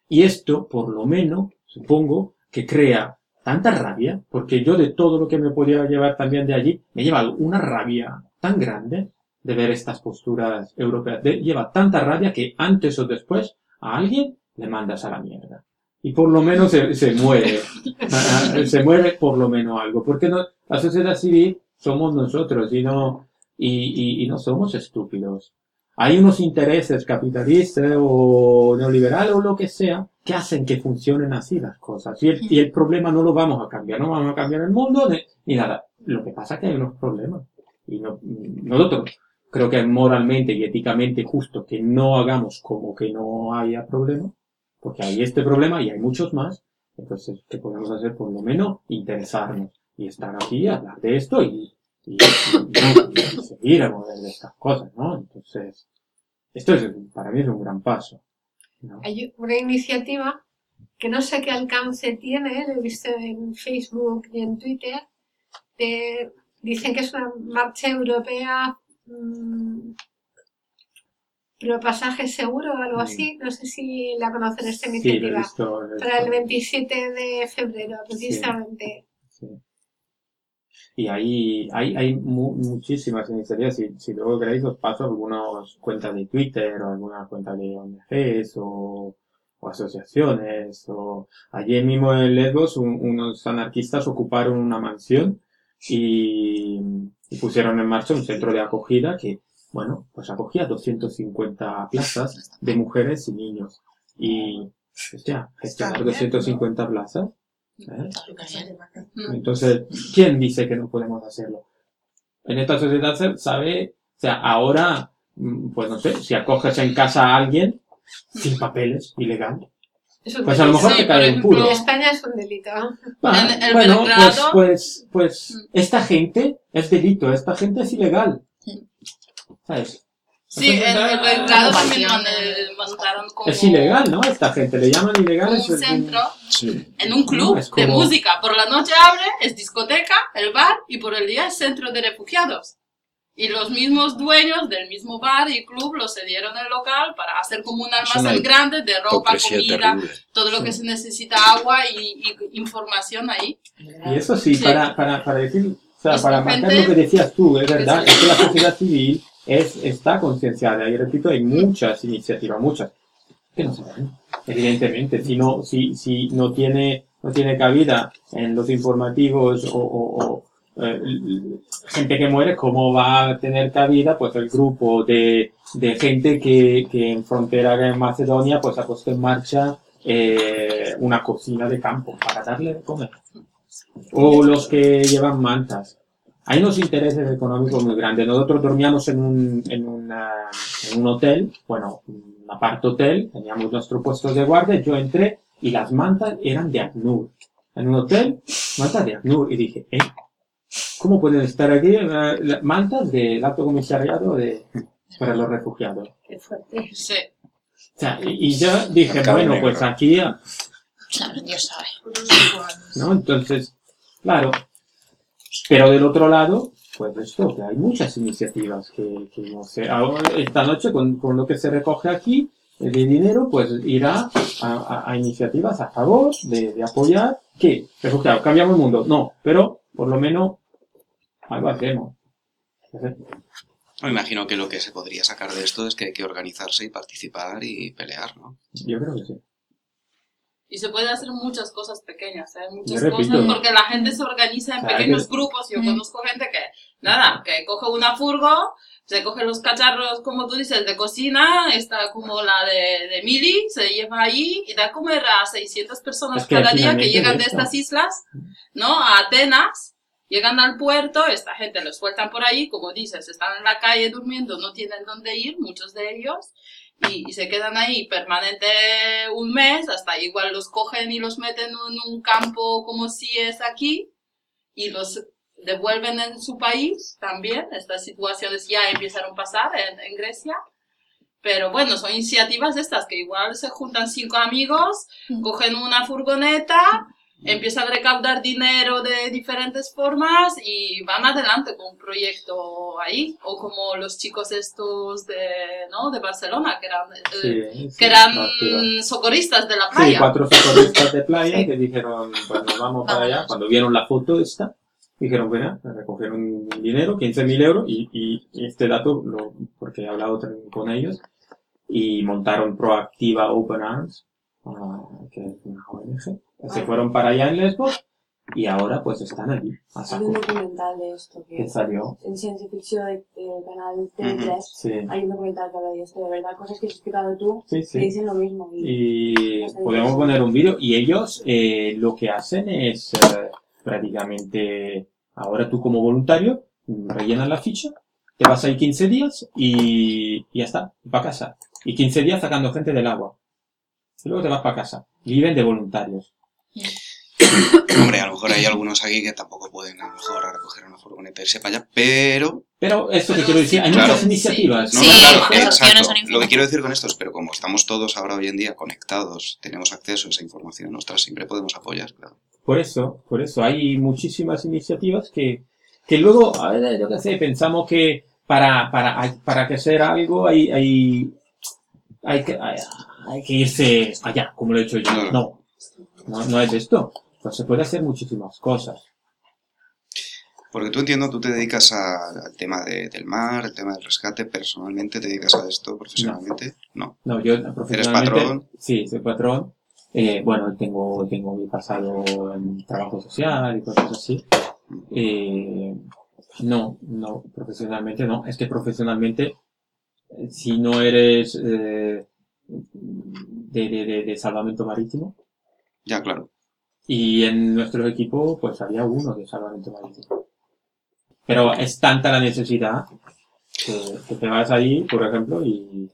Y esto, por lo menos, supongo que crea tanta rabia, porque yo de todo lo que me podía llevar también de allí, me lleva una rabia tan grande de ver estas posturas europeas. De- lleva tanta rabia que antes o después a alguien le mandas a la mierda. Y por lo menos se, se muere. Se muere por lo menos algo. Porque no, la sociedad civil somos nosotros y no, y, y, y no somos estúpidos. Hay unos intereses capitalistas o neoliberales o lo que sea que hacen que funcionen así las cosas. Y el, y el problema no lo vamos a cambiar, no vamos a cambiar el mundo ni, ni nada. Lo que pasa es que hay unos problemas. Y no, nosotros creo que es moralmente y éticamente justo que no hagamos como que no haya problema, porque hay este problema y hay muchos más. Entonces, ¿qué podemos hacer? Por lo menos interesarnos y estar aquí hablar de esto y, y, y- seguir a mover de estas cosas, ¿no? Entonces, esto es, para mí es un gran paso. Hay una iniciativa que no sé qué alcance tiene, lo he visto en Facebook y en Twitter, de- dicen que es una marcha europea mm, pro pasaje seguro o algo así, no sé si la conocen esta Sí, iniciativa, visto. lo he para el visto. 27 de febrero, precisamente. Sí. Y ahí hay, hay mu- muchísimas iniciativas. Si, si luego queréis, os paso algunas cuentas de Twitter o alguna cuenta de ONGs o, o asociaciones. O ayer mismo en Lesbos, un- unos anarquistas ocuparon una mansión y, y pusieron en marcha un centro de acogida que, bueno, pues acogía 250 plazas de mujeres y niños. Y, hostia, gestionar Está bien, 250 plazas. ¿eh? Entonces, ¿quién dice que no podemos hacerlo? En esta sociedad se sabe, o sea, ahora, mm, pues no sé, si acoges en casa a alguien sin papeles, ilegal, pues a lo mejor te cae un En puro. España es un delito. En el bueno, pues, pues, pues, esta gente es delito, esta gente es ilegal. ¿Sabes? Sí, en Entonces, el Belgrado también man- eh, montaron como Es ilegal, ¿no? Esta gente le llaman ilegal. un es el- centro Sí. en un club No, de música. Por la noche abre, es discoteca, el bar, y por el día es centro de refugiados. Y los mismos dueños del mismo bar y club lo cedieron el local para hacer como un almacén grande de ropa, comida, terrible. todo lo que se necesita, agua y, y información ahí. Y eso sí, Sí. Para, para, para decir, sea, para marcar gente- lo que decías tú, es verdad, es que la sociedad civil es, está concienciada, y repito, hay muchas iniciativas, muchas, que no se ven, evidentemente, si no, si, si no tiene, no tiene cabida en los informativos o, o- o, eh, gente que muere, ¿cómo va a tener cabida pues el grupo de, de gente que, que en frontera en Macedonia pues ha puesto en marcha eh, una cocina de campo para darle de comer? O los que llevan mantas. Hay unos intereses económicos muy grandes. Nosotros dormíamos en un, en una- en un hotel, bueno, un apart hotel, teníamos nuestro puesto de guardia, yo entré y las mantas eran de ACNUR. en un hotel, mantas de ACNUR. Y dije, ¿eh? ¿Cómo pueden estar aquí mantas del alto comisariado de, para los refugiados? Qué fuerte. Sí. O sea, y, y yo dije, bueno, negro. pues aquí, ah, Claro, Dios sabe. ¿no? Entonces, claro. Pero del otro lado, pues esto, que hay muchas iniciativas que, que no sé. Ahora, esta noche, con, con lo que se recoge aquí, de dinero, pues irá a, a- a iniciativas a favor de, de apoyar. ¿Qué? Refugiados, cambiamos el mundo. No, pero por lo menos algo hacemos. Me imagino que lo que se podría sacar de esto es que hay que organizarse y participar y pelear, ¿no? Yo creo que sí. Y se puede hacer muchas cosas pequeñas, ¿eh? Muchas Yo repito. cosas, porque la gente se organiza en pequeños que- grupos. Yo Mm. conozco gente que, nada, que coge una furgo, se coge los cacharros, como tú dices, de cocina, está como la de, de Mili, se lleva ahí y da a comer a 600 personas Es que cada día que llegan de estas islas, ¿no? A Atenas. Llegan al puerto, esta gente los sueltan por ahí, como dices, están en la calle durmiendo, no tienen dónde ir, muchos de ellos, y, y se quedan ahí permanente un mes, hasta igual los cogen y los meten en un campo como si es aquí, y los devuelven en su país también. Estas situaciones ya empezaron a pasar en, en Grecia. Pero bueno, son iniciativas estas que igual se juntan cinco amigos, cogen una furgoneta, empiezan a recaudar dinero de diferentes formas y van adelante con un proyecto ahí. O como los chicos estos de, ¿no? de Barcelona, que eran, eh, Sí, sí, que eran socorristas de la Sí, playa. cuatro socorristas de playa que dijeron, pues nos vamos para allá. Cuando vieron la foto esta, dijeron, bueno, recogieron dinero, 15.000 euros, y, y este dato, lo, porque he hablado con ellos, y montaron Proactiva Open Arms, ah, que es una ONG. Se fueron para allá en Lesbos, y ahora pues están allí, Hay un documental de esto que ¿Qué salió? en Ciencia Ficción del canal TV3 Sí. hay un documental que habla de esto, de verdad, cosas que has explicado tú Sí, sí. que dicen lo mismo. Y, y podemos poner un vídeo y ellos eh, lo que hacen es eh, prácticamente ahora tú como voluntario rellenas la ficha te vas ahí 15 días y, y ya está para casa y 15 días sacando gente del agua y luego te vas para casa viven de voluntarios Hombre, a lo mejor hay algunos aquí que tampoco pueden a lo mejor recoger una furgoneta y irse para allá, pero... pero esto que quiero decir hay Claro. muchas iniciativas No, no, claro, exacto. Lo que quiero decir con esto es, pero como estamos todos ahora hoy en día conectados, tenemos acceso a esa información, ostras, siempre podemos apoyar, claro. Por eso, por eso hay muchísimas iniciativas que, que luego, a ver, yo qué sé, pensamos que para, para, para que hacer algo hay, hay, hay que, hay, hay que irse allá, como lo he hecho yo. No, no, no es esto. Pues se puede hacer muchísimas cosas. Porque tú entiendo, tú te dedicas a- al tema de- del mar, el tema del rescate, personalmente te dedicas a esto profesionalmente, no. No, yo ¿Eres profesionalmente. patrón? Sí, soy patrón. Eh, bueno, tengo, tengo mi pasado en trabajo social y cosas así. Eh, no, no, profesionalmente no. Es que profesionalmente, eh, si no eres eh, de, de, de, de salvamento marítimo, Ya, claro. y en nuestro equipo, pues había uno de salvamento marítimo. Pero es tanta la necesidad que, que te vas ahí, por ejemplo, y